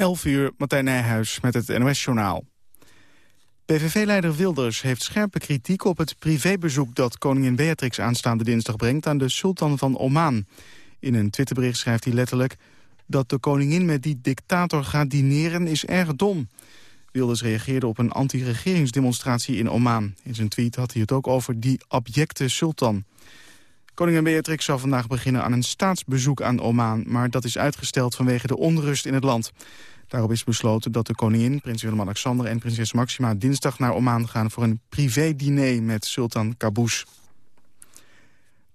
11 uur, Martijn Nijhuis met het NOS-journaal. PVV-leider Wilders heeft scherpe kritiek op het privébezoek... dat koningin Beatrix aanstaande dinsdag brengt aan de sultan van Oman. In een Twitterbericht schrijft hij letterlijk... dat de koningin met die dictator gaat dineren is erg dom. Wilders reageerde op een anti-regeringsdemonstratie in Oman. In zijn tweet had hij het ook over die abjecte sultan. Koningin Beatrix zal vandaag beginnen aan een staatsbezoek aan Oman... maar dat is uitgesteld vanwege de onrust in het land. Daarop is besloten dat de koningin, prins Willem-Alexander en prinses Maxima... dinsdag naar Oman gaan voor een privé-diner met sultan Qaboos.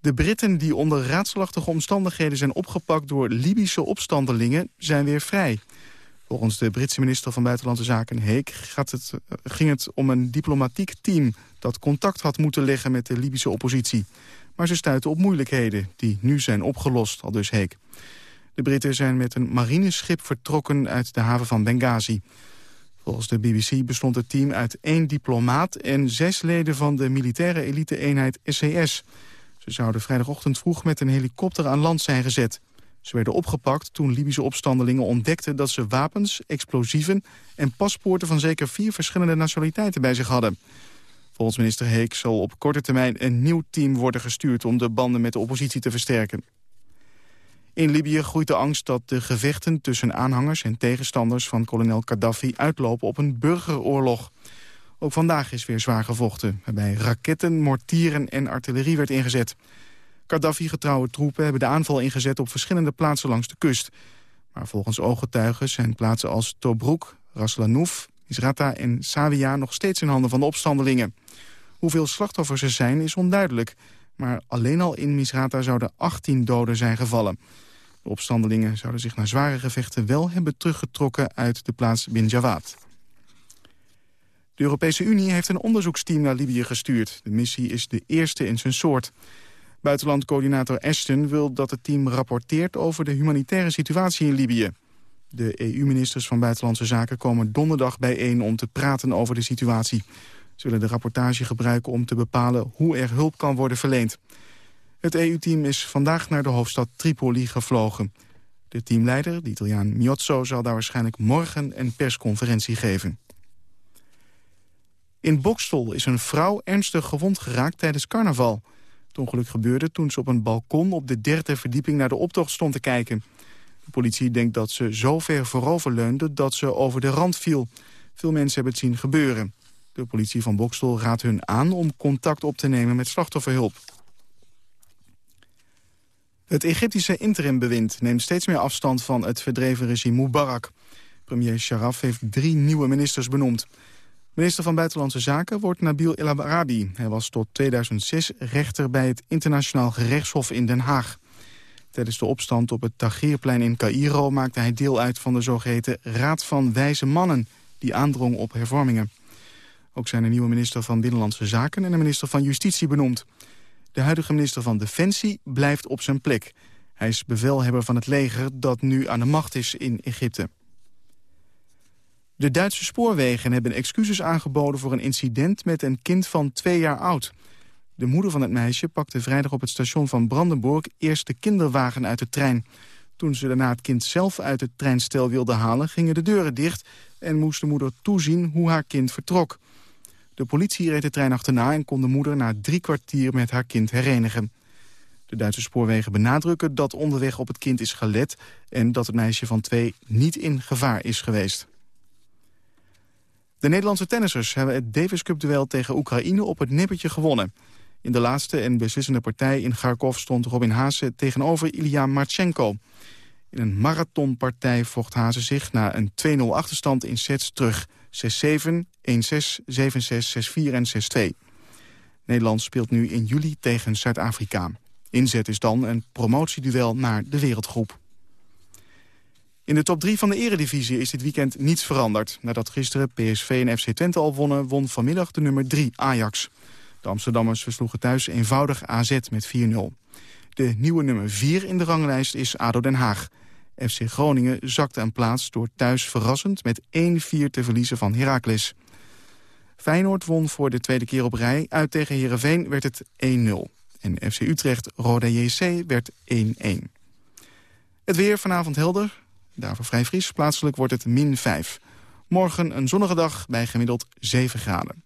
De Britten die onder raadselachtige omstandigheden zijn opgepakt... door Libische opstandelingen zijn weer vrij. Volgens de Britse minister van Buitenlandse Zaken Heek gaat het, ging het om een diplomatiek team... dat contact had moeten leggen met de Libische oppositie. Maar ze stuiten op moeilijkheden die nu zijn opgelost, al dus Heek. De Britten zijn met een marineschip vertrokken uit de haven van Benghazi. Volgens de BBC bestond het team uit één diplomaat... en zes leden van de militaire elite-eenheid SCS. Ze zouden vrijdagochtend vroeg met een helikopter aan land zijn gezet. Ze werden opgepakt toen Libische opstandelingen ontdekten... dat ze wapens, explosieven en paspoorten van zeker vier verschillende nationaliteiten bij zich hadden. Volgens minister Heek zal op korte termijn een nieuw team worden gestuurd... om de banden met de oppositie te versterken. In Libië groeit de angst dat de gevechten tussen aanhangers en tegenstanders van kolonel Gaddafi uitlopen op een burgeroorlog. Ook vandaag is weer zwaar gevochten, waarbij raketten, mortieren en artillerie werd ingezet. Gaddafi-getrouwe troepen hebben de aanval ingezet op verschillende plaatsen langs de kust. Maar volgens ooggetuigen zijn plaatsen als Tobruk, Ras Misrata en Savia nog steeds in handen van de opstandelingen. Hoeveel slachtoffers er zijn is onduidelijk. Maar alleen al in Misrata zouden 18 doden zijn gevallen. De opstandelingen zouden zich na zware gevechten wel hebben teruggetrokken uit de plaats Bin Jawad. De Europese Unie heeft een onderzoeksteam naar Libië gestuurd. De missie is de eerste in zijn soort. Buitenlandcoördinator Ashton wil dat het team rapporteert over de humanitaire situatie in Libië. De EU-ministers van Buitenlandse Zaken komen donderdag bijeen om te praten over de situatie. Ze willen de rapportage gebruiken om te bepalen hoe er hulp kan worden verleend. Het EU-team is vandaag naar de hoofdstad Tripoli gevlogen. De teamleider, de Italiaan Miozzo, zal daar waarschijnlijk morgen een persconferentie geven. In Bokstel is een vrouw ernstig gewond geraakt tijdens carnaval. Het ongeluk gebeurde toen ze op een balkon op de derde verdieping naar de optocht stond te kijken. De politie denkt dat ze zo ver voorover leunde dat ze over de rand viel. Veel mensen hebben het zien gebeuren. De politie van Bokstel raadt hun aan om contact op te nemen met slachtofferhulp. Het Egyptische interimbewind neemt steeds meer afstand van het verdreven regime Mubarak. Premier Sharaf heeft drie nieuwe ministers benoemd. Minister van Buitenlandse Zaken wordt Nabil El Arabi. Hij was tot 2006 rechter bij het Internationaal Gerechtshof in Den Haag. Tijdens de opstand op het Tahrirplein in Cairo maakte hij deel uit van de zogeheten Raad van Wijze Mannen, die aandrong op hervormingen. Ook zijn een nieuwe minister van Binnenlandse Zaken en een minister van Justitie benoemd. De huidige minister van Defensie blijft op zijn plek. Hij is bevelhebber van het leger dat nu aan de macht is in Egypte. De Duitse spoorwegen hebben excuses aangeboden voor een incident met een kind van twee jaar oud. De moeder van het meisje pakte vrijdag op het station van Brandenburg eerst de kinderwagen uit de trein. Toen ze daarna het kind zelf uit het treinstel wilde halen, gingen de deuren dicht en moest de moeder toezien hoe haar kind vertrok. De politie reed de trein achterna en kon de moeder na drie kwartier met haar kind herenigen. De Duitse spoorwegen benadrukken dat onderweg op het kind is gelet... en dat het meisje van twee niet in gevaar is geweest. De Nederlandse tennissers hebben het Davis Cup-duel tegen Oekraïne op het nippertje gewonnen. In de laatste en beslissende partij in Kharkov stond Robin Haase tegenover Ilya Marchenko. In een marathonpartij vocht Haase zich na een 2-0 achterstand in sets terug. 6-7, 1-6, 7-6, 6-4 en 6-2. Nederland speelt nu in juli tegen Zuid-Afrika. Inzet is dan een promotieduel naar de wereldgroep. In de top 3 van de eredivisie is dit weekend niets veranderd. Nadat gisteren PSV en FC Twente al wonnen, won vanmiddag de nummer 3 Ajax. De Amsterdammers versloegen thuis eenvoudig AZ met 4-0. De nieuwe nummer 4 in de ranglijst is ADO Den Haag. FC Groningen zakte een plaats door thuis verrassend met 1-4 te verliezen van Heracles. Feyenoord won voor de tweede keer op rij. Uit tegen Heerenveen werd het 1-0. En FC Utrecht Roda JC werd 1-1. Het weer vanavond helder. Daarvoor vrij fris, plaatselijk wordt het min 5. Morgen een zonnige dag bij gemiddeld 7 graden.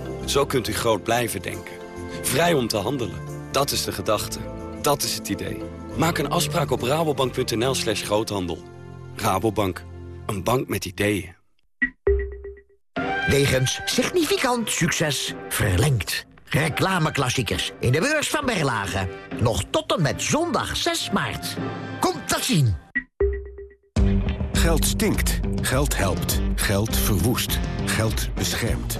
Zo kunt u groot blijven denken. Vrij om te handelen. Dat is de gedachte. Dat is het idee. Maak een afspraak op rabobank.nl slash groothandel. Rabobank. Een bank met ideeën. Wegens significant succes verlengd. Reclameklassiekers in de beurs van Berlage. Nog tot en met zondag 6 maart. Komt dat zien. Geld stinkt. Geld helpt. Geld verwoest. Geld beschermt.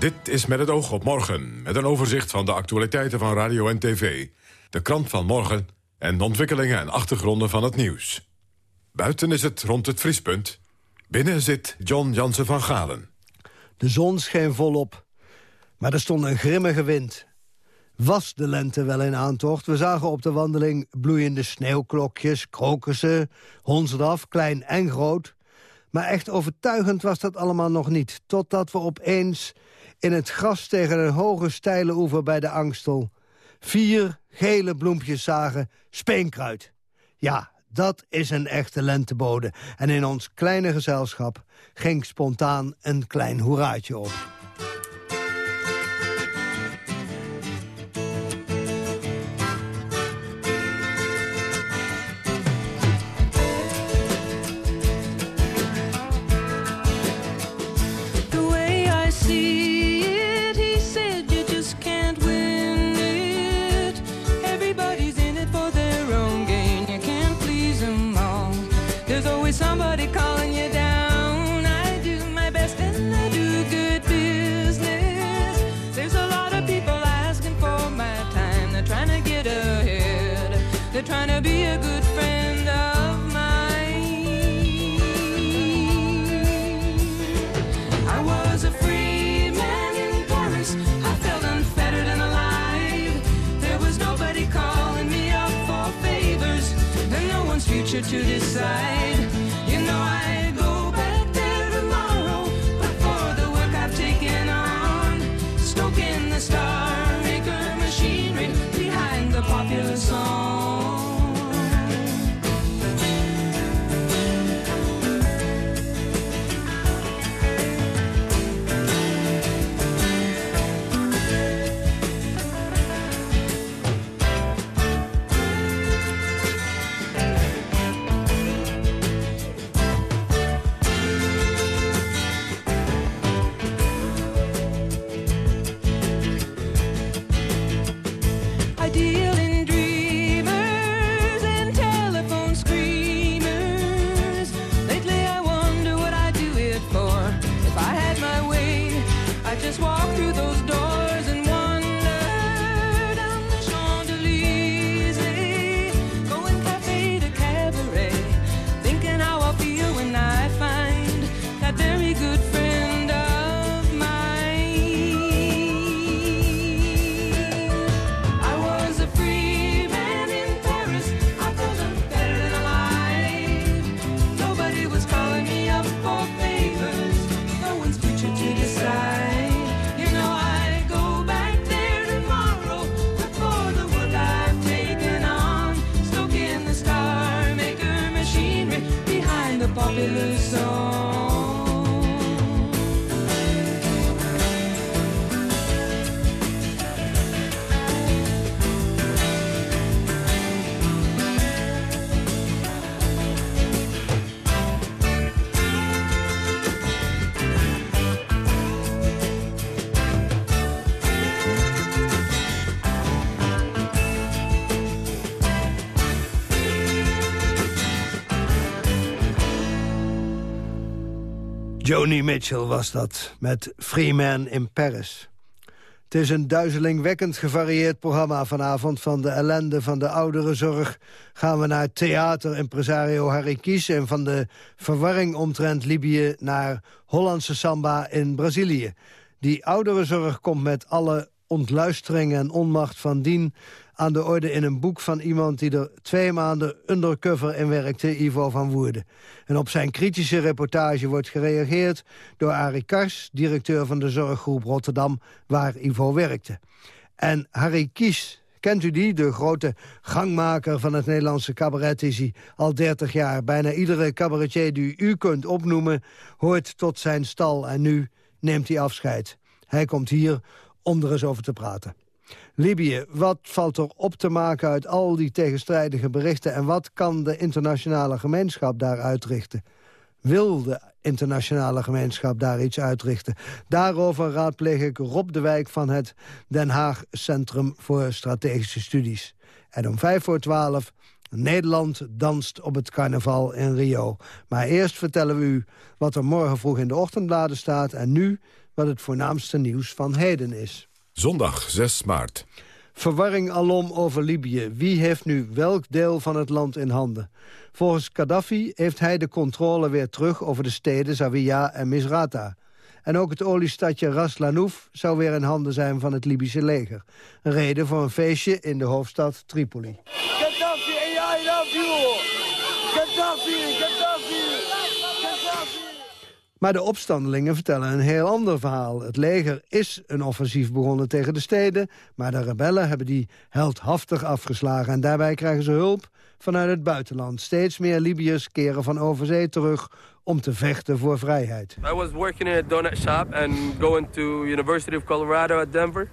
Dit is met het oog op morgen, met een overzicht van de actualiteiten van radio en tv. De krant van morgen en de ontwikkelingen en achtergronden van het nieuws. Buiten is het rond het vriespunt. Binnen zit John Jansen van Galen. De zon scheen volop, maar er stond een grimmige wind. Was de lente wel in aantocht? We zagen op de wandeling bloeiende sneeuwklokjes, krokussen, hondsdraf, klein en groot. Maar echt overtuigend was dat allemaal nog niet, totdat we opeens in het gras tegen een hoge steile oever bij de Angstel... vier gele bloempjes zagen, speenkruid. Ja, dat is een echte lentebode. En in ons kleine gezelschap ging spontaan een klein hoeraatje op. to decide. Joni Mitchell was dat, met Freeman in Paris. Het is een duizelingwekkend gevarieerd programma vanavond. Van de ellende van de ouderenzorg gaan we naar theater-impresario Harry Kies... en van de verwarring omtrent Libië naar Hollandse samba in Brazilië. Die ouderenzorg komt met alle ontluistering en onmacht van dien aan de orde in een boek van iemand die er twee maanden undercover in werkte, Ivo van Woerden. En op zijn kritische reportage wordt gereageerd door Arie Kars, directeur van de zorggroep Rotterdam, waar Ivo werkte. En Harry Kies, kent u die? De grote gangmaker van het Nederlandse cabaret is hij al 30 jaar. Bijna iedere cabaretier die u kunt opnoemen, hoort tot zijn stal en nu neemt hij afscheid. Hij komt hier om er eens over te praten. Libië, wat valt er op te maken uit al die tegenstrijdige berichten... en wat kan de internationale gemeenschap daar uitrichten? Wil de internationale gemeenschap daar iets uitrichten? Daarover raadpleeg ik Rob de Wijk van het Den Haag Centrum voor Strategische Studies. En om vijf voor twaalf, Nederland danst op het carnaval in Rio. Maar eerst vertellen we u wat er morgen vroeg in de ochtendbladen staat... en nu wat het voornaamste nieuws van heden is. Zondag 6 maart. Verwarring alom over Libië. Wie heeft nu welk deel van het land in handen? Volgens Gaddafi heeft hij de controle weer terug over de steden Zawiya en Misrata. En ook het oliestadje Ras Lanouf zou weer in handen zijn van het Libische leger. Een reden voor een feestje in de hoofdstad Tripoli. Gaddafi, I love you! Gaddafi, Gaddafi, Gaddafi! Maar de opstandelingen vertellen een heel ander verhaal. Het leger is een offensief begonnen tegen de steden... maar de rebellen hebben die heldhaftig afgeslagen... en daarbij krijgen ze hulp vanuit het buitenland. Steeds meer Libiërs keren van overzee terug om te vechten voor vrijheid. I was in a donut shop and going to University of Colorado at Denver.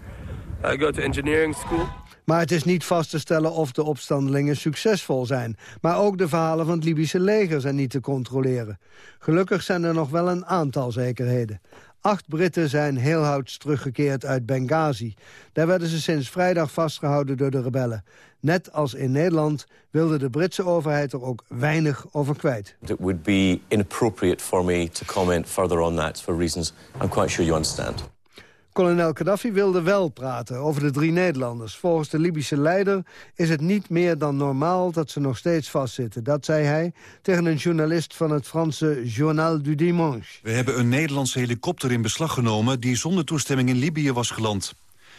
I go to engineering school. Maar het is niet vast te stellen of de opstandelingen succesvol zijn. Maar ook de verhalen van het Libische leger zijn niet te controleren. Gelukkig zijn er nog wel een aantal zekerheden. Acht Britten zijn heelhouds teruggekeerd uit Benghazi. Daar werden ze sinds vrijdag vastgehouden door de rebellen. Net als in Nederland wilde de Britse overheid er ook weinig over kwijt. It would be inappropriate for me to comment further on that for reasons I'm quite sure you understand. Kolonel Gaddafi wilde wel praten over de drie Nederlanders. Volgens de Libische leider is het niet meer dan normaal dat ze nog steeds vastzitten. Dat zei hij tegen een journalist van het Franse Journal du Dimanche. We hebben een Nederlandse helikopter in beslag genomen... die zonder toestemming in Libië was geland.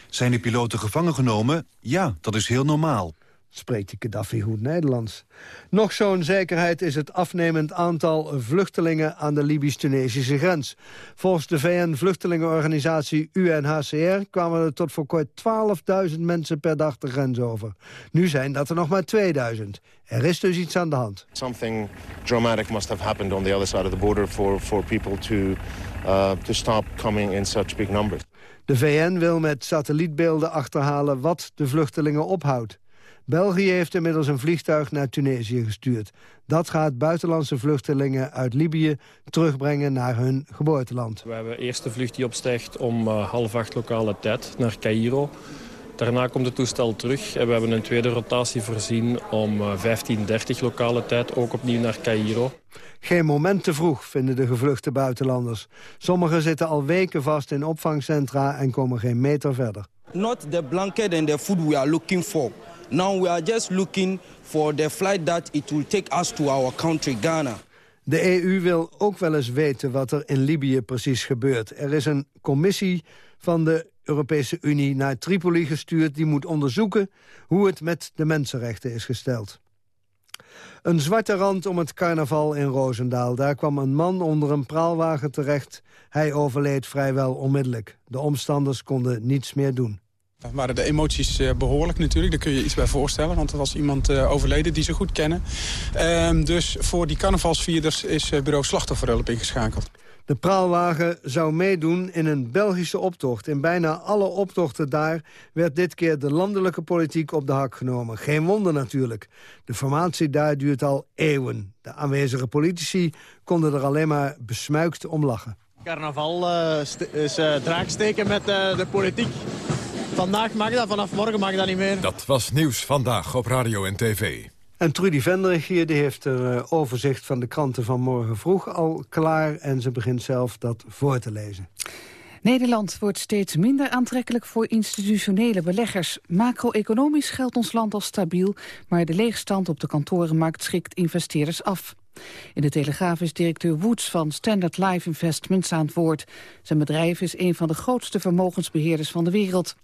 Zijn de piloten gevangen genomen? Ja, dat is heel normaal. Spreekt die Gaddafi goed Nederlands. Nog zo'n zekerheid is het afnemend aantal vluchtelingen aan de Libisch-Tunesische grens. Volgens de VN-vluchtelingenorganisatie UNHCR kwamen er tot voor kort 12.000 mensen per dag de grens over. Nu zijn dat er nog maar 2000. Er is dus iets aan de hand. Something dramatic must have happened on the other side of the border for, for people to, uh, to stop coming in such big numbers. De VN wil met satellietbeelden achterhalen wat de vluchtelingen ophoudt. België heeft inmiddels een vliegtuig naar Tunesië gestuurd. Dat gaat buitenlandse vluchtelingen uit Libië terugbrengen naar hun geboorteland. We hebben eerst de vlucht die opstijgt om uh, half acht lokale tijd naar Cairo. Daarna komt het toestel terug en we hebben een tweede rotatie voorzien om uh, 15.30 lokale tijd ook opnieuw naar Cairo. Geen moment te vroeg, vinden de gevluchte buitenlanders. Sommigen zitten al weken vast in opvangcentra en komen geen meter verder. Not the blanket and the food we are looking for. Now we are just looking for the flight that it will take us to our country, Ghana. De EU wil ook wel eens weten wat er in Libië precies gebeurt. Er is een commissie van de Europese Unie naar Tripoli gestuurd... die moet onderzoeken hoe het met de mensenrechten is gesteld. Een zwarte rand om het carnaval in Roosendaal. Daar kwam een man onder een praalwagen terecht. Hij overleed vrijwel onmiddellijk. De omstanders konden niets meer doen. Waren de emoties eh, behoorlijk natuurlijk, daar kun je iets bij voorstellen. Want er was iemand eh, overleden die ze goed kennen. Ehm, dus voor die carnavalsvierders is eh, bureau Slachtofferhulp ingeschakeld. De praalwagen zou meedoen in een Belgische optocht. In bijna alle optochten daar werd dit keer de landelijke politiek op de hak genomen. Geen wonder natuurlijk. De formatie daar duurt al eeuwen. De aanwezige politici konden er alleen maar besmuikt om lachen. Carnaval eh, is eh, draaksteken met eh, de politiek. Vandaag mag dat, vanaf morgen mag dat niet meer. Dat was Nieuws Vandaag op Radio en TV. En Trudy Vendrig hier die heeft er eh, overzicht van de kranten van morgen vroeg al klaar. En ze begint zelf dat voor te lezen. Nederland wordt steeds minder aantrekkelijk voor institutionele beleggers. Macro-economisch geldt ons land als stabiel, maar de leegstand op de kantorenmarkt schrikt investeerders af. In de Telegraaf is directeur Woods van Standard Life Investments aan het woord. Zijn bedrijf is een van de grootste vermogensbeheerders van de wereld.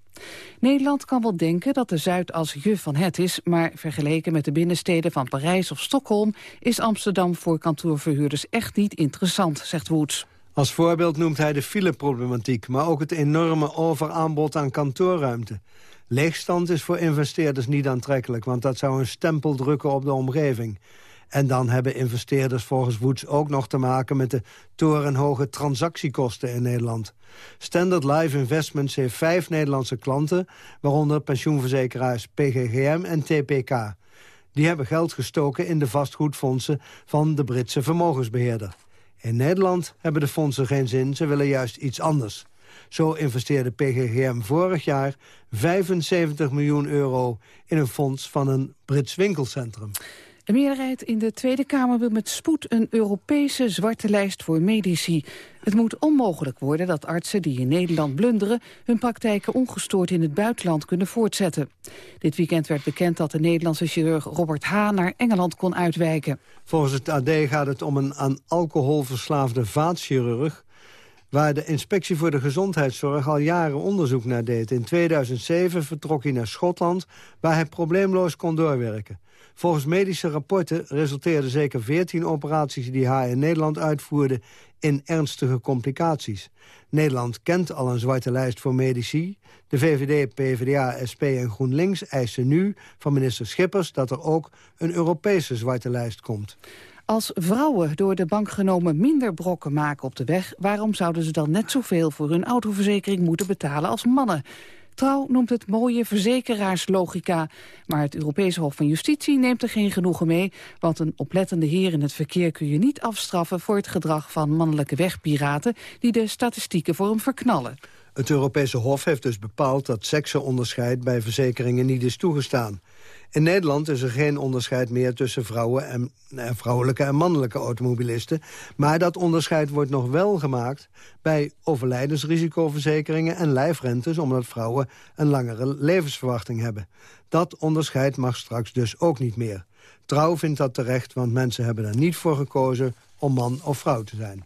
Nederland kan wel denken dat de Zuid als je van het is... maar vergeleken met de binnensteden van Parijs of Stockholm... is Amsterdam voor kantoorverhuurders echt niet interessant, zegt Woods. Als voorbeeld noemt hij de fileproblematiek... maar ook het enorme overaanbod aan kantoorruimte. Leegstand is voor investeerders niet aantrekkelijk... want dat zou een stempel drukken op de omgeving. En dan hebben investeerders volgens Woods ook nog te maken... met de torenhoge transactiekosten in Nederland. Standard Life Investments heeft vijf Nederlandse klanten... waaronder pensioenverzekeraars PGGM en TPK. Die hebben geld gestoken in de vastgoedfondsen van de Britse vermogensbeheerder. In Nederland hebben de fondsen geen zin, ze willen juist iets anders. Zo investeerde PGGM vorig jaar 75 miljoen euro in een fonds van een Brits winkelcentrum. De meerderheid in de Tweede Kamer wil met spoed een Europese zwarte lijst voor medici. Het moet onmogelijk worden dat artsen die in Nederland blunderen... hun praktijken ongestoord in het buitenland kunnen voortzetten. Dit weekend werd bekend dat de Nederlandse chirurg Robert H. naar Engeland kon uitwijken. Volgens het AD gaat het om een aan alcohol verslaafde vaatchirurg... waar de Inspectie voor de Gezondheidszorg al jaren onderzoek naar deed. In 2007 vertrok hij naar Schotland, waar hij probleemloos kon doorwerken. Volgens medische rapporten resulteerden zeker 14 operaties die hij in Nederland uitvoerde in ernstige complicaties. Nederland kent al een zwarte lijst voor medici. De VVD, PvdA, SP en GroenLinks eisen nu van minister Schippers... dat er ook een Europese zwarte lijst komt. Als vrouwen door de bank genomen minder brokken maken op de weg... waarom zouden ze dan net zoveel voor hun autoverzekering moeten betalen als mannen? Trouw noemt het mooie verzekeraarslogica. Maar het Europese Hof van Justitie neemt er geen genoegen mee... want een oplettende heer in het verkeer kun je niet afstraffen... voor het gedrag van mannelijke wegpiraten... die de statistieken voor hem verknallen. Het Europese Hof heeft dus bepaald dat seksenonderscheid bij verzekeringen niet is toegestaan. In Nederland is er geen onderscheid meer tussen vrouwen en, eh, vrouwelijke en mannelijke automobilisten. Maar dat onderscheid wordt nog wel gemaakt bij overlijdensrisicoverzekeringen en lijfrentes... omdat vrouwen een langere levensverwachting hebben. Dat onderscheid mag straks dus ook niet meer. Trouw vindt dat terecht, want mensen hebben er niet voor gekozen om man of vrouw te zijn.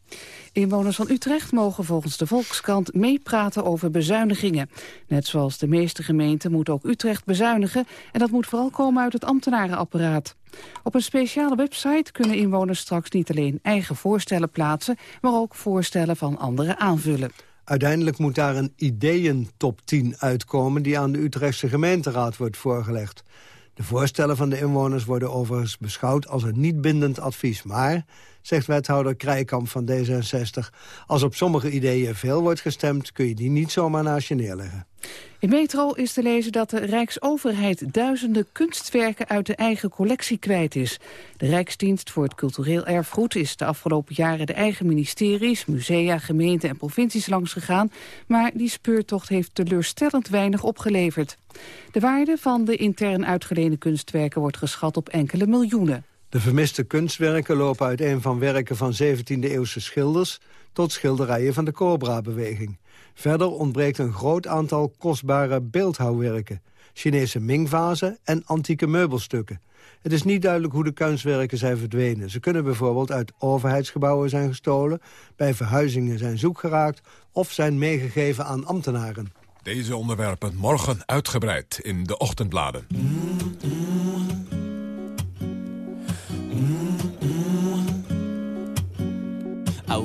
Inwoners van Utrecht mogen volgens de Volkskrant meepraten over bezuinigingen. Net zoals de meeste gemeenten moet ook Utrecht bezuinigen... en dat moet vooral komen uit het ambtenarenapparaat. Op een speciale website kunnen inwoners straks niet alleen eigen voorstellen plaatsen... maar ook voorstellen van anderen aanvullen. Uiteindelijk moet daar een ideeën-top 10 uitkomen... die aan de Utrechtse gemeenteraad wordt voorgelegd. De voorstellen van de inwoners worden overigens beschouwd als een niet bindend advies. Maar, zegt wethouder Krijkamp van D66... als op sommige ideeën veel wordt gestemd... kun je die niet zomaar naast je neerleggen. In Metro is te lezen dat de Rijksoverheid duizenden kunstwerken uit de eigen collectie kwijt is. De Rijksdienst voor het Cultureel Erfgoed is de afgelopen jaren de eigen ministeries, musea, gemeenten en provincies langsgegaan, maar die speurtocht heeft teleurstellend weinig opgeleverd. De waarde van de intern uitgeleende kunstwerken wordt geschat op enkele miljoenen. De vermiste kunstwerken lopen uiteen van werken van 17e-eeuwse schilders... tot schilderijen van de Cobra-beweging. Verder ontbreekt een groot aantal kostbare beeldhouwwerken... Chinese Ming-vazen en antieke meubelstukken. Het is niet duidelijk hoe de kunstwerken zijn verdwenen. Ze kunnen bijvoorbeeld uit overheidsgebouwen zijn gestolen... bij verhuizingen zijn zoek geraakt... of zijn meegegeven aan ambtenaren. Deze onderwerpen morgen uitgebreid in de ochtendbladen. I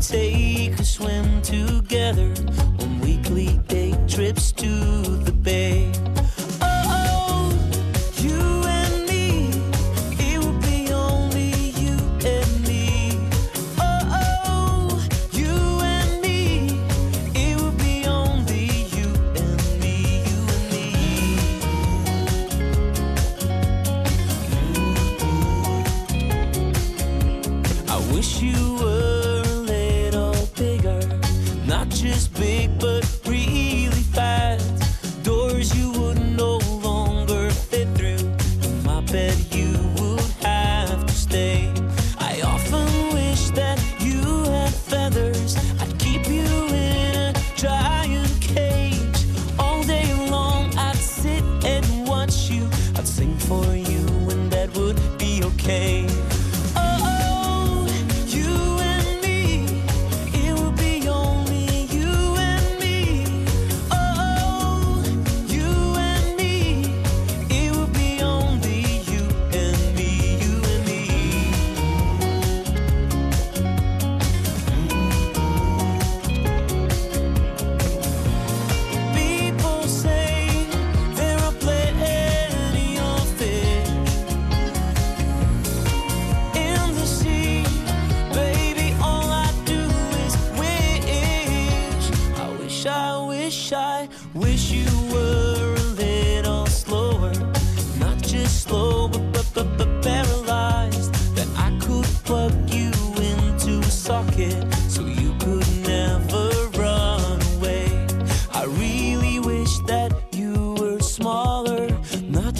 Take a swim together on weekly day trips to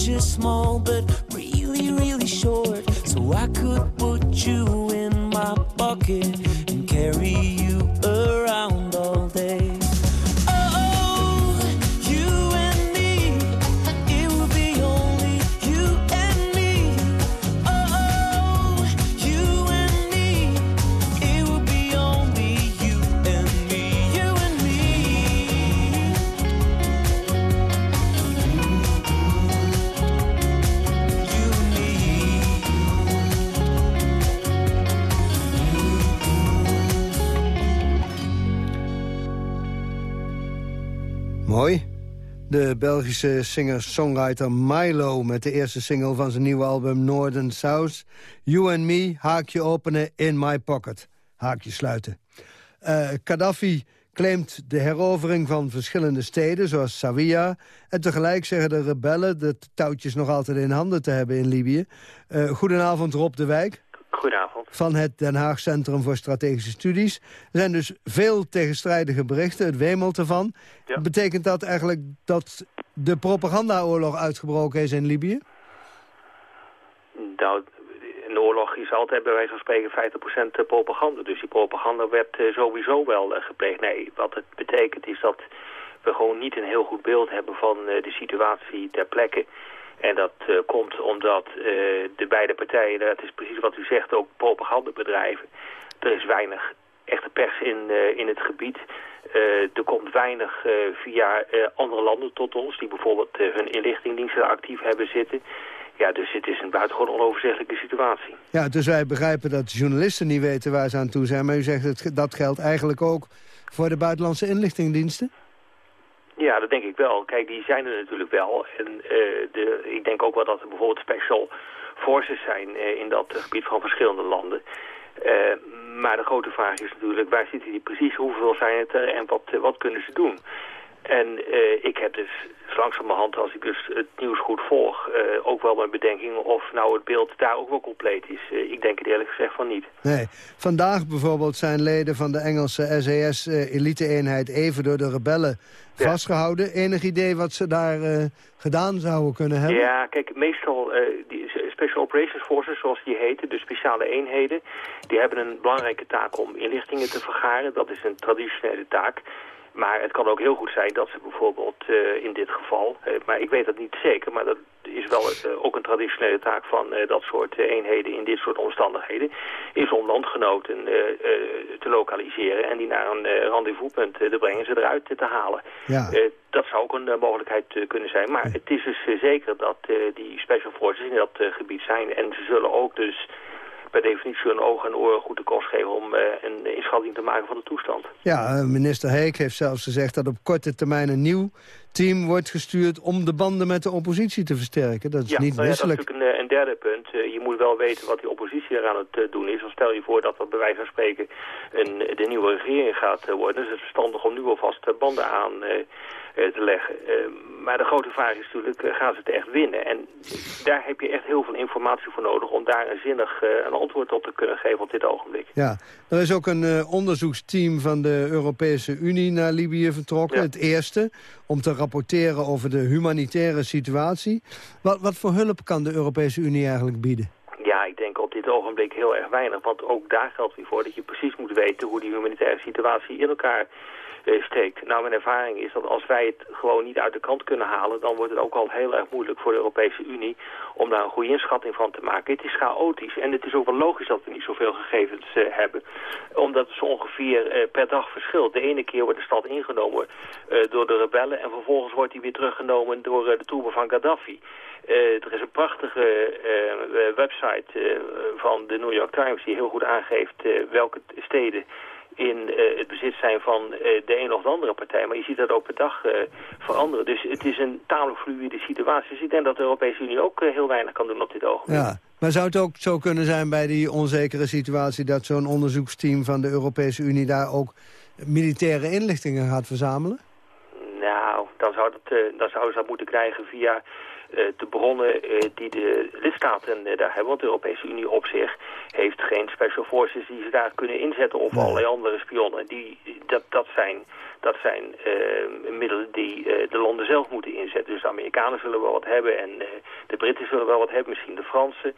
just small, but really, really short, so I could put you in my pocket and carry you around De Belgische singer-songwriter Milo met de eerste single van zijn nieuwe album Northern South. You and Me, haakje openen, in my pocket. Haakje sluiten. Eh Gaddafi claimt de herovering van verschillende steden, zoals Zawiya. En tegelijk zeggen de rebellen de touwtjes nog altijd in handen te hebben in Libië. Eh, goedenavond Rob de Wijk Goedenavond. Van het Den Haag Centrum voor Strategische Studies. Er zijn dus veel tegenstrijdige berichten, het wemelt ervan. Betekent dat eigenlijk dat de propagandaoorlog uitgebroken is in Libië? Nou, een oorlog is altijd bij wijze van spreken 50% propaganda. Dus die propaganda werd eh, sowieso wel eh, gepleegd. Nee, wat het betekent is dat we gewoon niet een heel goed beeld hebben van eh, de situatie ter plekke. En dat eh, komt omdat eh, de beide partijen, dat is precies wat u zegt, ook propaganda bedrijven. Er is weinig echte pers in, eh, in het gebied. Er komt weinig via andere landen tot ons, die bijvoorbeeld hun inlichtingendiensten actief hebben zitten. Ja, dus het is een buitengewoon onoverzichtelijke situatie. Ja, dus wij begrijpen dat journalisten niet weten waar ze aan toe zijn. Maar u zegt dat dat geldt eigenlijk ook voor de buitenlandse inlichtingendiensten? Ja, dat denk ik wel. Kijk, die zijn er natuurlijk wel. En eh, de, ik denk ook wel dat er bijvoorbeeld special forces zijn eh, in dat gebied van verschillende landen. Eh, maar de grote vraag is natuurlijk, waar zitten die precies? Hoeveel zijn het er en wat, wat kunnen ze doen? En ik heb dus zo langzamerhand, als ik dus het nieuws goed volg, ook wel mijn bedenkingen of nou het beeld daar ook wel compleet is. Ik denk het eerlijk gezegd van niet. Nee. Vandaag bijvoorbeeld zijn leden van de Engelse SAS-elite-eenheid even door de rebellen vastgehouden. Enig idee wat ze daar eh, gedaan zouden kunnen hebben? Ja, kijk, meestal eh, die Special Operations Forces, zoals die heten, de speciale eenheden, die hebben een belangrijke taak om inlichtingen te vergaren. Dat is een traditionele taak. Maar het kan ook heel goed zijn dat ze bijvoorbeeld eh, in dit geval, eh, maar ik weet dat niet zeker, maar dat is wel eh, ook een traditionele taak van dat soort eenheden in dit soort omstandigheden, is om landgenoten te lokaliseren en die naar een rendezvouspunt te brengen, ze eruit te halen. Ja. Dat zou ook een mogelijkheid kunnen zijn. Maar het is dus zeker dat die special forces in dat gebied zijn. En ze zullen ook dus per definitie hun ogen en oren goed de kost geven om eh, een inschatting te maken van de toestand. Ja, eh, minister Heek heeft zelfs gezegd dat op korte termijn een nieuw team wordt gestuurd om de banden met de oppositie te versterken. Dat is ja, niet nou ja, dat is natuurlijk een, eh, een derde punt. Je moet wel weten wat die oppositie er aan het doen is. Dan stel je voor dat dat bij wijze van spreken een, de nieuwe regering gaat worden. Dus het is verstandig om nu alvast banden aan te leggen. Maar de grote vraag is natuurlijk, eh, gaan ze het echt winnen? En daar heb je echt heel veel informatie voor nodig om daar een zinnig eh, een antwoord op te kunnen geven op dit ogenblik. Ja, er is ook een eh, onderzoeksteam van de Europese Unie naar Libië vertrokken. Het eerste, om te rapporteren over de humanitaire situatie. Wat, wat voor hulp kan de Europese Unie eigenlijk bieden? Ja, ik denk op dit ogenblik heel erg weinig. Want ook daar geldt weer voor dat je precies moet weten hoe die humanitaire situatie in elkaar steekt. Nou, mijn ervaring is dat als wij het gewoon niet uit de kant kunnen halen... dan wordt het ook al heel erg moeilijk voor de Europese Unie... om daar een goede inschatting van te maken. Het is chaotisch en het is ook wel logisch dat we niet zoveel gegevens eh, hebben. Omdat het zo ongeveer eh, per dag verschilt. De ene keer wordt de stad ingenomen eh, door de rebellen... en vervolgens wordt die weer teruggenomen door de troepen van Gaddafi. Er is een prachtige website van de New York Times die heel goed aangeeft welke steden in eh, het bezit zijn van eh, de een of de andere partij. Maar je ziet dat ook per dag eh, veranderen. Dus het is een tamelijk fluïde situatie. Dus ik denk dat de Europese Unie ook heel weinig kan doen op dit ogenblik. Ja, maar zou het ook zo kunnen zijn bij die onzekere situatie... dat zo'n onderzoeksteam van de Europese Unie daar ook militaire inlichtingen gaat verzamelen? Nou, dan zou, dat, dan zouden ze dat moeten krijgen via de bronnen eh, die de lidstaten eh, daar hebben. Want de Europese Unie op zich heeft geen special forces die ze daar kunnen inzetten of allerlei andere spionnen. Die, dat, dat zijn, dat zijn eh, middelen die eh, de landen zelf moeten inzetten. Dus de Amerikanen zullen wel wat hebben en eh, de Britten zullen wel wat hebben, misschien de Fransen.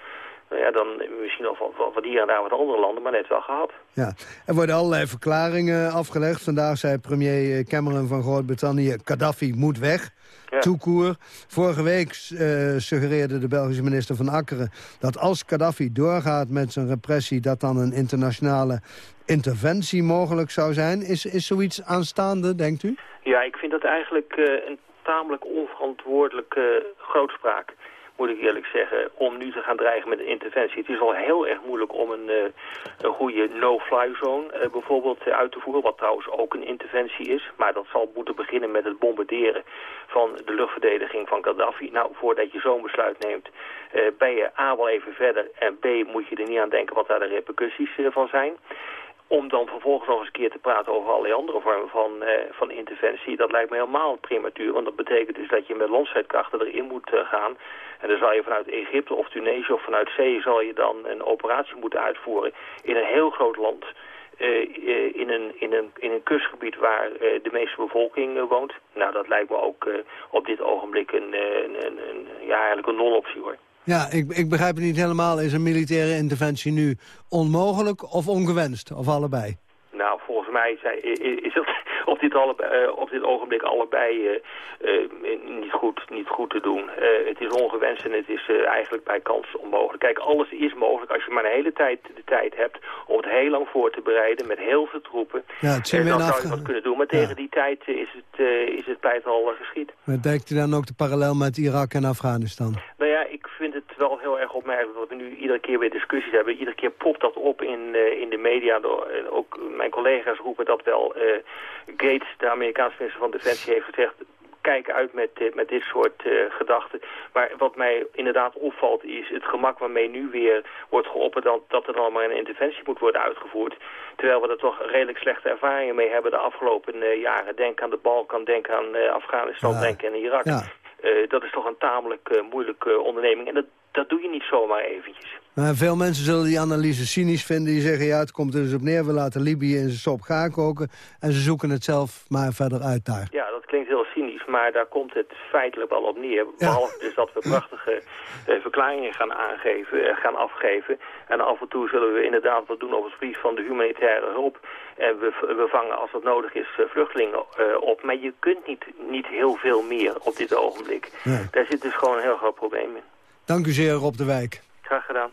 Nou ja, dan misschien wat, wat, wat hier en daar wat andere landen, maar net wel gehad. Ja, er worden allerlei verklaringen afgelegd. Vandaag zei premier Cameron van Groot-Brittannië... Gaddafi moet weg. Ja. Toekoer. Vorige week eh, suggereerde de Belgische minister van Akkeren... dat als Gaddafi doorgaat met zijn repressie... dat dan een internationale interventie mogelijk zou zijn. Is, is zoiets aanstaande, denkt u? Ja, ik vind dat eigenlijk eh, een tamelijk onverantwoordelijke grootspraak, moet ik eerlijk zeggen, om nu te gaan dreigen met een interventie. Het is al heel erg moeilijk om een, eh, goede no-fly zone eh, bijvoorbeeld eh, uit te voeren, wat trouwens ook een interventie is. Maar dat zal moeten beginnen met het bombarderen van de luchtverdediging van Gaddafi. Nou, voordat je zo'n besluit neemt, ben je A wel even verder en B moet je er niet aan denken wat daar de repercussies van zijn. Om dan vervolgens nog eens een keer te praten over allerlei andere vormen van, van interventie, dat lijkt me helemaal prematuur. Want dat betekent dus dat je met landstrijdkrachten erin moet gaan. En dan zal je vanuit Egypte of Tunesië of vanuit zee zal je dan een operatie moeten uitvoeren in een heel groot land. eh, eh, in, een, in, een, in een kustgebied waar eh, de meeste bevolking woont. Nou, dat lijkt me ook op dit ogenblik een, een, een, een- ja, eigenlijk een non-optie hoor. Ja, ik, ik begrijp het niet helemaal. Is een militaire interventie nu onmogelijk of ongewenst? Of allebei? Nou, volgens mij zijn, i- i- is het op dit, alle, eh, op dit ogenblik allebei eh, eh, niet, goed, niet goed te doen. Het is ongewenst en het is eigenlijk bij kans onmogelijk. Kijk, alles is mogelijk als je maar een hele tijd de tijd hebt om het heel lang voor te bereiden met heel veel troepen. Ja, het weer dan zou je wat kunnen doen, maar Ja. tegen die tijd is het, is het pleit al geschied. Maar Denkt u dan ook de parallel met Irak en Afghanistan? Nou ja, ik vind het wel heel erg opmerkelijk dat we nu iedere keer weer discussies hebben. Iedere keer popt dat op in, in de media. Door, en ook mijn collega's roepen dat wel. Gates, de Amerikaanse minister van Defensie, heeft gezegd... Kijk uit met, dit- met dit soort eh, gedachten. Maar wat mij inderdaad opvalt is het gemak waarmee nu weer wordt geopperd... Dat, dat er dan maar een interventie moet worden uitgevoerd. Terwijl we er toch redelijk slechte ervaringen mee hebben de afgelopen eh, jaren. Denk aan de Balkan, denk aan eh, Afghanistan, Ja. denk aan Irak. Ja. Eh, dat is toch een tamelijk eh, moeilijke onderneming. En dat, dat doe je niet zomaar eventjes. Maar veel mensen zullen die analyse cynisch vinden. Die zeggen, ja, het komt er dus op neer. We laten Libië in zijn sop gaan koken. En ze zoeken het zelf maar verder uit daar. Ja, dat klinkt heel cynisch, maar daar komt het feitelijk wel op neer. Behalve dus dat we prachtige eh, verklaringen gaan, aangeven, eh, gaan afgeven. En af en toe zullen we inderdaad wat doen op het gebied van de humanitaire hulp. En we, we vangen als dat nodig is eh, vluchtelingen op. Maar je kunt niet, niet heel veel meer op dit ogenblik. Daar zit dus gewoon een heel groot probleem in. Dank u zeer, Rob de Wijk. Graag gedaan.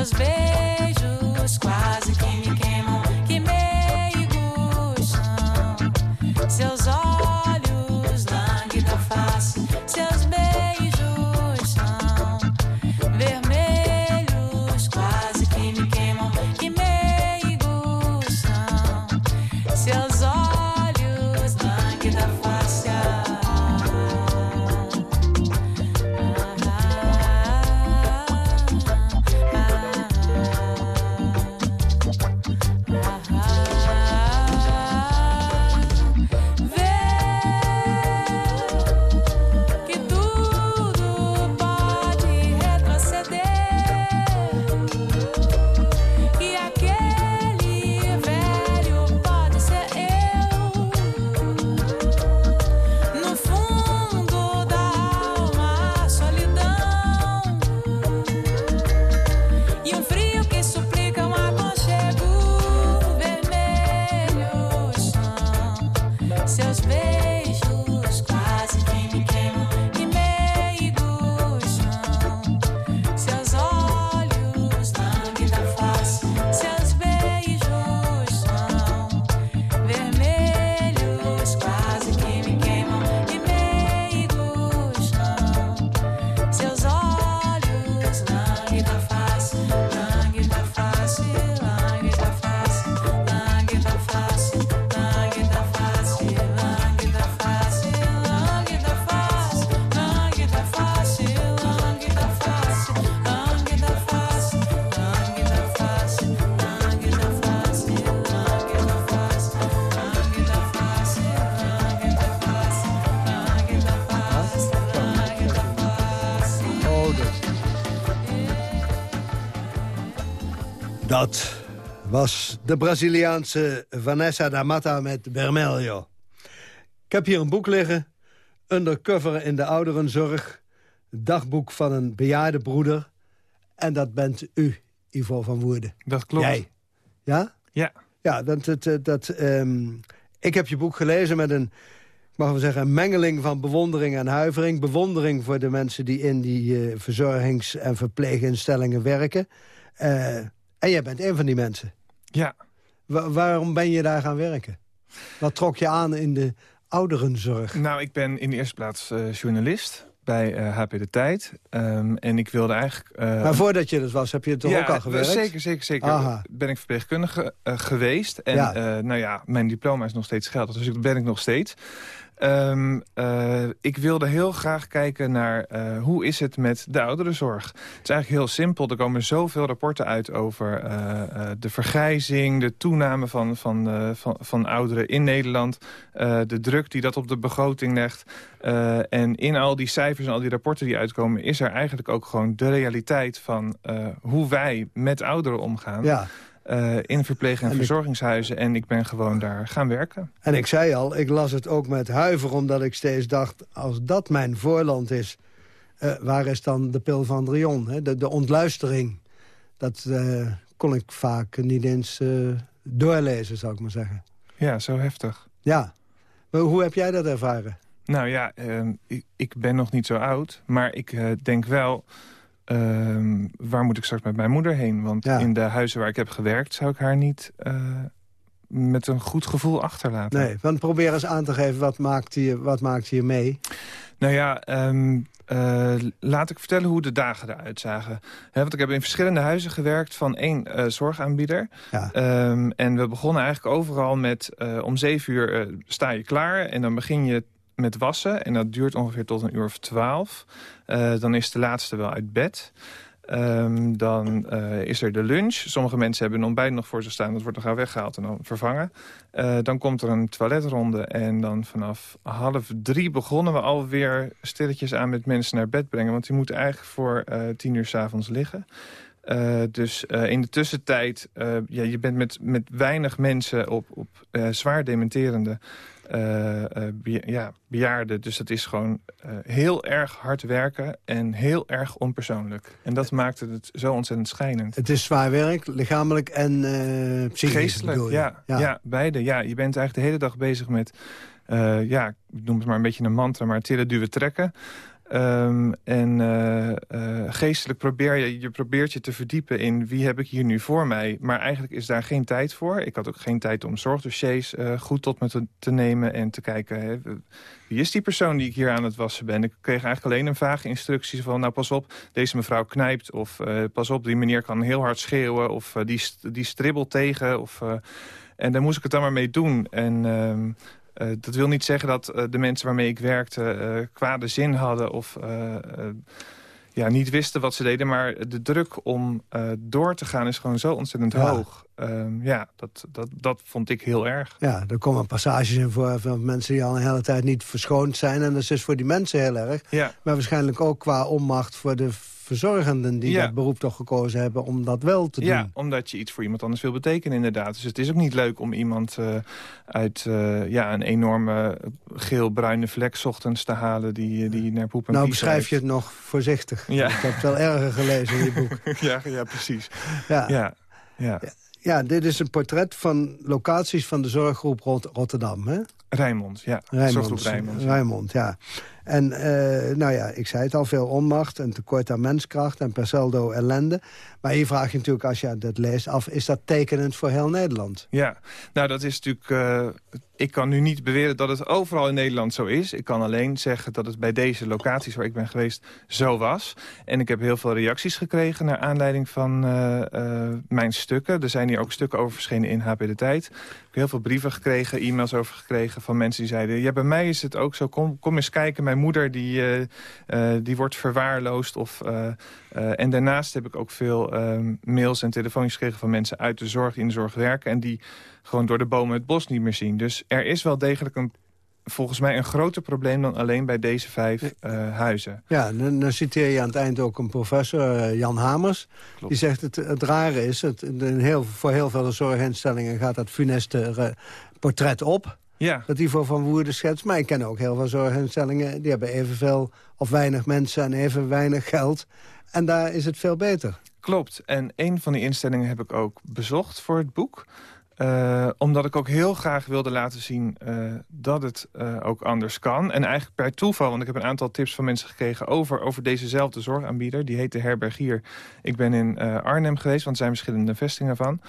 los ve. Dat was de Braziliaanse Vanessa da Mata met Vermelho. Ik heb hier een boek liggen. Undercover in de ouderenzorg. Dagboek van een bejaarde broeder. En dat bent u, Ivo van Woerden. Dat klopt. Jij. Ja? Ja. Ja, dat, dat, dat, ehm, ik heb je boek gelezen met een, ik mag wel zeggen, een mengeling van bewondering en huivering. Bewondering voor de mensen die in die eh, verzorgings- en verpleeginstellingen werken. Eh, en jij bent een van die mensen. Ja. Wa- waarom ben je daar gaan werken? Wat trok je aan in de ouderenzorg? Nou, ik ben in de eerste plaats eh, journalist bij eh, HP De Tijd. Ehm, en ik wilde eigenlijk... eh, maar voordat je dat was, heb je toch ja, ook al gewerkt? zeker, zeker, zeker. Aha. Ben ik verpleegkundige eh, geweest. En Ja. eh, nou ja, mijn diploma is nog steeds geldig, dus dat ben ik nog steeds. Ehm, eh, ik wilde heel graag kijken naar eh, hoe is het met de ouderenzorg. Het is eigenlijk heel simpel. Er komen zoveel rapporten uit over eh, de vergrijzing... de toename van, van, van, van ouderen in Nederland... de druk die dat op de begroting legt. En in al die cijfers en al die rapporten die uitkomen... is er eigenlijk ook gewoon de realiteit van hoe wij met ouderen omgaan... Ja. Eh, in verpleeg- en, En ik- verzorgingshuizen. En ik ben gewoon daar gaan werken. En ik zei al, ik las het ook met huiver... omdat ik steeds dacht, als dat mijn voorland is... eh, waar is dan de pil van Drion? Hè? De, de ontluistering. Dat eh, kon ik vaak niet eens doorlezen, zou ik maar zeggen. Ja, zo heftig. Ja. Maar hoe heb jij dat ervaren? Nou ja, ehm, ik, ik ben nog niet zo oud. Maar ik denk wel, ehm, waar moet ik straks met mijn moeder heen? Want in de huizen waar ik heb gewerkt... zou ik haar niet eh, met een goed gevoel achterlaten. Nee, want probeer eens aan te geven, wat maakt je, wat maakt je mee? Nou ja, ehm, eh, laat ik vertellen hoe de dagen eruit zagen. Hè, want ik heb in verschillende huizen gewerkt van één eh, zorgaanbieder. Ehm, en we begonnen eigenlijk overal met om zeven uur sta je klaar. En dan begin je met wassen. En dat duurt ongeveer tot een uur of twaalf. Eh, dan is de laatste wel uit bed. Ehm, dan eh, is er de lunch. Sommige mensen hebben een ontbijt nog voor ze staan. Dat wordt dan gauw weggehaald en dan vervangen. Eh, dan komt er een toiletronde. En dan vanaf half drie begonnen we alweer stilletjes aan met mensen naar bed brengen. Want die moeten eigenlijk voor tien uur s'avonds liggen. Dus in de tussentijd, ja, je bent met, met weinig mensen op, op zwaar dementerende be- ja, bejaarden. Dus dat is gewoon eh, heel erg hard werken en heel erg onpersoonlijk. En dat maakte het zo ontzettend schijnend. Het is zwaar werk, lichamelijk en eh psychisch Geestelijk, je? ja, ja. beide. Ja, je bent eigenlijk de hele dag bezig met, eh, ja, ik noem het maar een beetje een mantra, maar tillen, duwen, trekken. Ehm, en eh, eh, geestelijk probeer je, je probeert je te verdiepen in wie heb ik hier nu voor mij. Maar eigenlijk is daar geen tijd voor. Ik had ook geen tijd om zorgdossiers eh, goed tot me te, nemen en te kijken... Hè, wie is die persoon die ik hier aan het wassen ben? Ik kreeg eigenlijk alleen een vage instructie van... nou, pas op, deze mevrouw knijpt. Of pas op, die meneer kan heel hard schreeuwen. Of die, die stribbelt tegen. Of, en daar moest ik het dan maar mee doen. En... ehm, eh, dat wil niet zeggen dat eh, de mensen waarmee ik werkte eh kwade zin hadden of eh, eh, ja, niet wisten wat ze deden. Maar de druk om eh, door te gaan is gewoon zo ontzettend Ja. hoog. Ehm, ja, dat, dat, dat vond ik heel erg. Ja, er komen passages in voor van mensen die al een hele tijd niet verschoond zijn. En dat is dus voor die mensen heel erg. Ja. Maar waarschijnlijk ook qua onmacht voor de verzorgenden... die Ja. dat beroep toch gekozen hebben om dat wel te doen. Ja, omdat je iets voor iemand anders wil betekenen inderdaad. Dus het is ook niet leuk om iemand eh, uit eh, ja, een enorme geel-bruine vlek 's ochtends te halen... die, eh, die naar poep en nou beschrijf je het nog voorzichtig. Ja. Ik heb het wel erger gelezen in je boek. ja, ja, precies. Ja. Ja, ja. Ja, dit is een portret van locaties van de zorggroep Rot- Rotterdam, hè? Rijnmond, ja. Rijnmond, Zorggroep Rijnmond. ja. Rijnmond, ja. En eh, nou ja, ik zei het al, veel onmacht en tekort aan menskracht en per saldo ellende. Maar hier vraag je natuurlijk, als je dat leest, af... is dat tekenend voor heel Nederland? Ja, nou dat is natuurlijk... eh, ik kan nu niet beweren dat het overal in Nederland zo is. Ik kan alleen zeggen dat het bij deze locaties waar ik ben geweest zo was. En ik heb heel veel reacties gekregen naar aanleiding van eh, mijn stukken. Er zijn hier ook stukken over verschenen in HP De Tijd. Heel veel brieven gekregen, e-mails over gekregen van mensen die zeiden... ja, bij mij is het ook zo, kom, kom eens kijken. Mijn moeder die, eh, eh, die wordt verwaarloosd. Of, eh, en daarnaast heb ik ook veel eh, mails en telefoontjes gekregen van mensen uit de zorg... in de zorg werken en die gewoon door de bomen het bos niet meer zien. Dus er is wel degelijk een, volgens mij een groter probleem... dan alleen bij deze vijf eh, huizen. Ja, dan, dan citeer je aan het eind ook een professor, eh, Jan Hamers. Die zegt, het, het rare is, het, heel, voor heel veel zorginstellingen gaat dat funeste eh, portret op. Ja. Dat die voor Van Woerden schetst. Maar ik ken ook heel veel zorginstellingen, die hebben evenveel of weinig mensen en even weinig geld. En daar is het veel beter. Klopt. En een van die instellingen heb ik ook bezocht voor het boek. Eh, omdat ik ook heel graag wilde laten zien eh, dat het eh, ook anders kan. En eigenlijk per toeval, want ik heb een aantal tips van mensen gekregen... over, over dezezelfde zorgaanbieder. Die heet de Herbergier. Ik ben in Arnhem geweest, want er zijn verschillende vestingen van.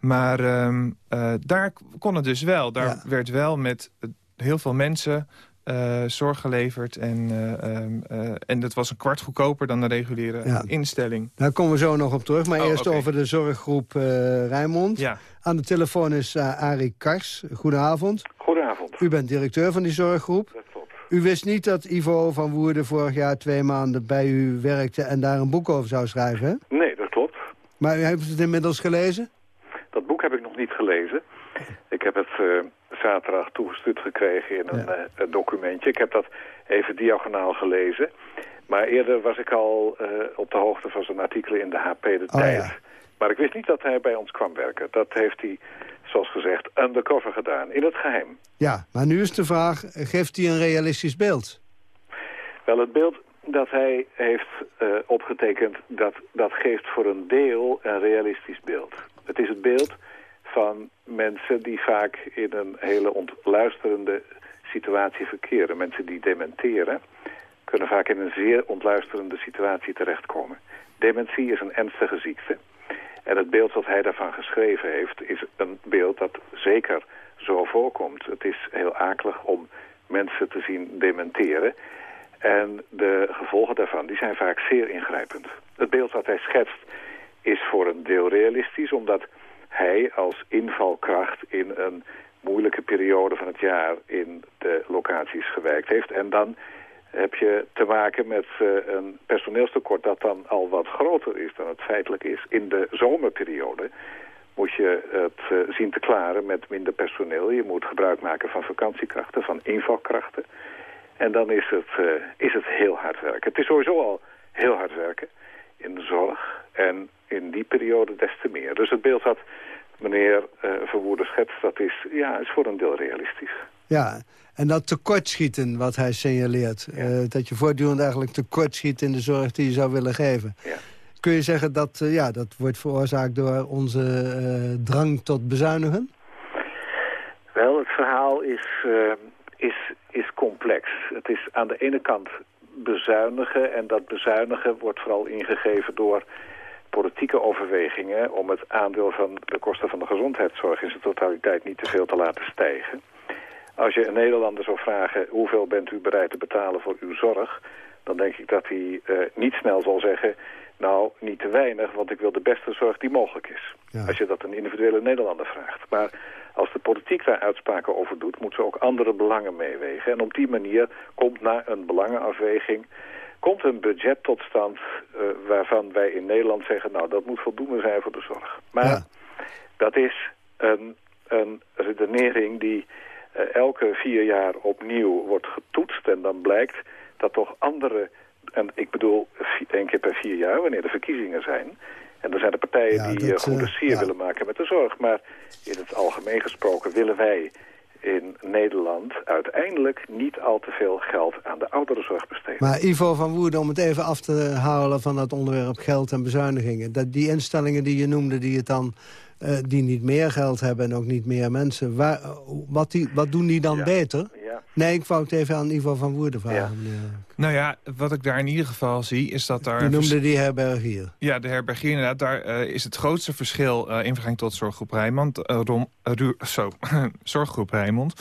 Maar ehm, eh, daar kon het dus wel. Daar werd wel met heel veel mensen... eh, zorg geleverd. En, eh, ehm, eh, en dat was een kwart goedkoper dan de reguliere Ja. instelling. Daar komen we zo nog op terug. Maar Oh, eerst over de zorggroep eh Rijnmond. Ja. Aan de telefoon is eh Arie Kars. Goedenavond. Goedenavond. U bent directeur van die zorggroep. Dat klopt. U wist niet dat Ivo van Woerden vorig jaar twee maanden bij u werkte... en daar een boek over zou schrijven, hè? Nee, dat klopt. Maar u heeft het inmiddels gelezen? Dat boek heb ik nog niet gelezen. Ik heb het eh, zaterdag toegestuurd gekregen in een, eh, een documentje. Ik heb dat even diagonaal gelezen. Maar eerder was ik al eh, op de hoogte van zijn artikelen in de HP De Oh, Tijd. ja. Maar ik wist niet dat hij bij ons kwam werken. Dat heeft hij, zoals gezegd, undercover gedaan. In het geheim. Ja, maar nu is de vraag, geeft hij een realistisch beeld? Wel, het beeld dat hij heeft eh, opgetekend, dat, dat geeft voor een deel een realistisch beeld. Het is het beeld van mensen die vaak in een hele ontluisterende situatie verkeren. Mensen die dementeren, kunnen vaak in een zeer ontluisterende situatie terechtkomen. Dementie is een ernstige ziekte. En het beeld dat hij daarvan geschreven heeft, is een beeld dat zeker zo voorkomt. Het is heel akelig om mensen te zien dementeren. En de gevolgen daarvan die zijn vaak zeer ingrijpend. Het beeld dat hij schetst is voor een deel realistisch... omdat hij als invalkracht in een moeilijke periode van het jaar... in de locaties gewerkt heeft. En dan heb je te maken met eh, een personeelstekort dat dan al wat groter is dan het feitelijk is. In de zomerperiode moet je het eh, zien te klaren met minder personeel. Je moet gebruik maken van vakantiekrachten, van invalkrachten. En dan is het, eh, is het heel hard werken. Het is sowieso al heel hard werken in de zorg. En in die periode des te meer. Dus het beeld dat meneer eh Verwoerder schetst, dat is, ja, is voor een deel realistisch. Ja, en dat tekortschieten wat hij signaleert. eh, dat je voortdurend eigenlijk tekortschiet in de zorg die je zou willen geven. Kun je zeggen dat eh, ja, dat wordt veroorzaakt door onze drang tot bezuinigen? Wel, het verhaal is, is, is complex. Het is aan de ene kant bezuinigen en dat bezuinigen wordt vooral ingegeven door politieke overwegingen om het aandeel van de kosten van de gezondheidszorg in zijn totaliteit niet te veel te laten stijgen. Als je een Nederlander zou vragen hoeveel bent u bereid te betalen voor uw zorg, dan denk ik dat hij eh, niet snel zal zeggen, nou niet te weinig, want ik wil de beste zorg die mogelijk is. Als je dat een individuele Nederlander vraagt. Maar als de politiek daar uitspraken over doet, moet ze ook andere belangen meewegen. En op die manier komt na een belangenafweging komt een budget tot stand eh, waarvan wij in Nederland zeggen... nou, dat moet voldoende zijn voor de zorg. Maar dat is een, een redenering die eh, elke vier jaar opnieuw wordt getoetst... en dan blijkt dat toch andere... en ik bedoel één keer per vier jaar, wanneer de verkiezingen zijn... en er zijn de partijen die dat, eh, goede sier ja. willen maken met de zorg. Maar in het algemeen gesproken willen wij in Nederland uiteindelijk niet al te veel geld aan de ouderenzorg besteden. Maar Ivo van Woerden, om het even af te halen van dat onderwerp geld en bezuinigingen. Dat die instellingen die je noemde, die, het dan, eh, die niet meer geld hebben en ook niet meer mensen. Waar, eh, wat, die, wat doen die dan beter? Nee, ik wou het even aan Ivo van Woerden vragen. Nou ja, wat ik daar in ieder geval zie, is dat daar... U noemde die herbergier. Ja, de herbergier inderdaad. Daar eh, is het grootste verschil eh, in vergelijking tot zorggroep Rijnmond. eh, Rom, zo, zorggroep Rijnmond.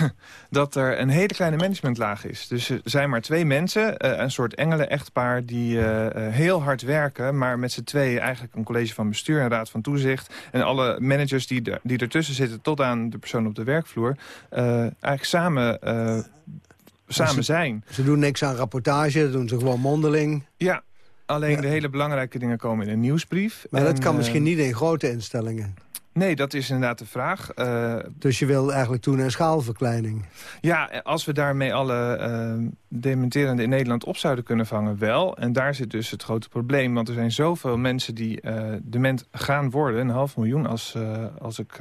dat er een hele kleine managementlaag is. Dus er zijn maar twee mensen, eh, een soort engelen-echtpaar... die heel hard werken, maar met z'n tweeën eigenlijk een college van bestuur... en raad van toezicht. En alle managers die, er- die ertussen zitten tot aan de persoon op de werkvloer... eh, eigenlijk samen, eh, samen Ze- zijn. Ze doen niks aan rapportage, dat doen ze gewoon mondeling. Ja, alleen de hele belangrijke dingen komen in een nieuwsbrief. Maar dat En, kan eh, misschien niet in grote instellingen. Nee, dat is inderdaad de vraag. Eh, Dus je wil eigenlijk toe naar schaalverkleining. ja, als we daarmee alle eh, dementerenden in Nederland op zouden kunnen vangen, wel. En daar zit dus het grote probleem. Want er zijn zoveel mensen die eh, dement gaan worden. Een half miljoen als, als ik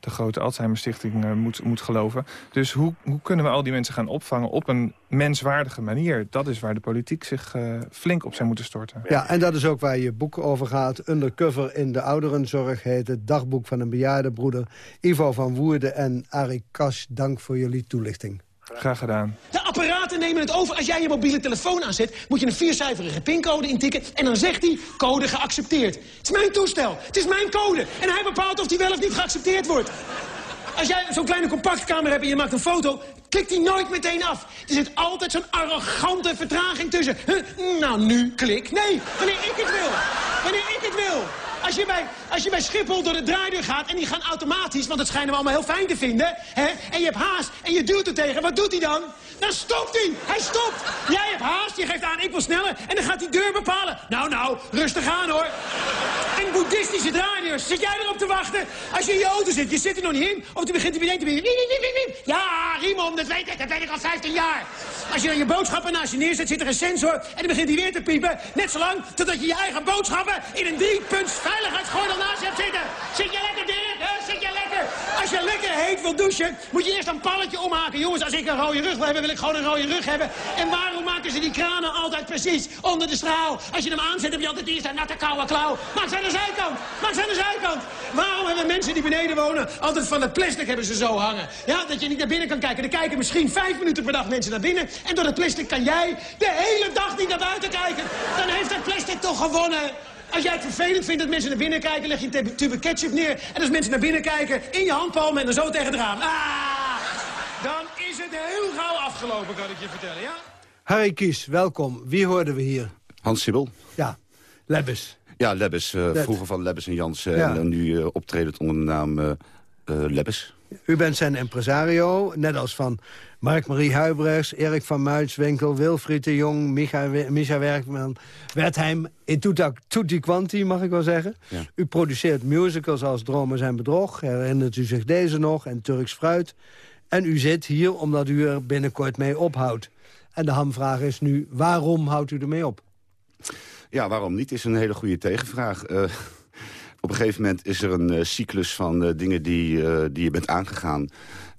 de grote Alzheimer Stichting moet, moet geloven. Dus hoe, hoe kunnen we al die mensen gaan opvangen op een menswaardige manier? Dat is waar de politiek zich eh, flink op zou moeten storten. Ja, en dat is ook waar je boek over gaat. Undercover in de ouderenzorg heet het dagboek van een bejaardenbroeder. Ivo van Woerden en Arie Kas, dank voor jullie toelichting. Graag gedaan. De apparaten nemen het over. Als jij je mobiele telefoon aanzet, moet je een viercijferige pincode intikken... en dan zegt hij, code geaccepteerd. Het is mijn toestel, het is mijn code. En hij bepaalt of die wel of niet geaccepteerd wordt. Als jij zo'n kleine compactkamer hebt en je maakt een foto... klikt die nooit meteen af. Er zit altijd zo'n arrogante vertraging tussen. Huh, Nou, nu klik. Nee, wanneer ik het wil. Wanneer ik het wil. Als je, bij, als je bij Schiphol door de draaideur gaat en die gaan automatisch... want dat schijnen we allemaal heel fijn te vinden... Hè, en je hebt haast en je duwt er tegen, wat doet hij dan? Dan stopt hij! Hij stopt! Jij hebt haast, je geeft aan, ik wil sneller... en dan gaat die deur bepalen. Nou, nou, rustig aan hoor. En boeddhistische draaideurs, zit jij erop te wachten? Als je in je auto zit, je zit er nog niet in... of die begint te weer... wiep, wiep. Ja, Riemon, dat weet ik, dat weet ik al 15 jaar. Als je dan je boodschappen naast je neerzet, zit er een sensor... en dan begint hij weer te piepen. Net zolang totdat je je eigen boodschappen... in een driepunts veiligheidsgordel naast je zitten. Zit je lekker, Dirk? Zit je lekker? Als je lekker heet wil douchen, moet je eerst een palletje omhaken. Jongens, als ik een rode rug wil hebben, wil ik gewoon een rode rug hebben. En waarom maken ze die kranen altijd precies onder de straal? Als je hem aanzet, heb je altijd eerst een natte koude klauw. Maak ze aan de zijkant. Maak ze aan de zijkant. Waarom hebben mensen die beneden wonen altijd van het plastic hebben ze zo hangen? Ja, dat je niet naar binnen kan kijken. Er kijken misschien vijf minuten per dag mensen naar binnen. En door het plastic kan jij de hele dag niet naar buiten kijken. Dan heeft het plastic toch gewonnen. Als jij het vervelend vindt dat mensen naar binnen kijken, leg je een tube ketchup neer. En als mensen naar binnen kijken, in je handpalm en dan zo tegen het raam. Ah! Dan is het heel gauw afgelopen, kan ik je vertellen, ja? Harry Kies, welkom. Wie hoorden we hier? Hans Sibbel. Ja, Lebbes. Ja, Lebbes. eh, vroeger van Lebbes en Jansen. Ja. En nu uh, optredend onder de naam eh eh, Lebbes. U bent zijn impresario, net als van Mark-Marie Huibrechts... Erik van Muitswinkel, Wilfried de Jong, Micha, Micha Werkman... Wertheim, in tutti quanti, mag ik wel zeggen. Ja. U produceert musicals als Dromen zijn bedrog. Herinnert u zich deze nog? En Turks Fruit. En u zit hier omdat u er binnenkort mee ophoudt. En de hamvraag is nu, waarom houdt u ermee op? Ja, waarom niet, is een hele goede tegenvraag. Eh, op een gegeven moment is er een eh, cyclus van eh, dingen die, die je bent aangegaan.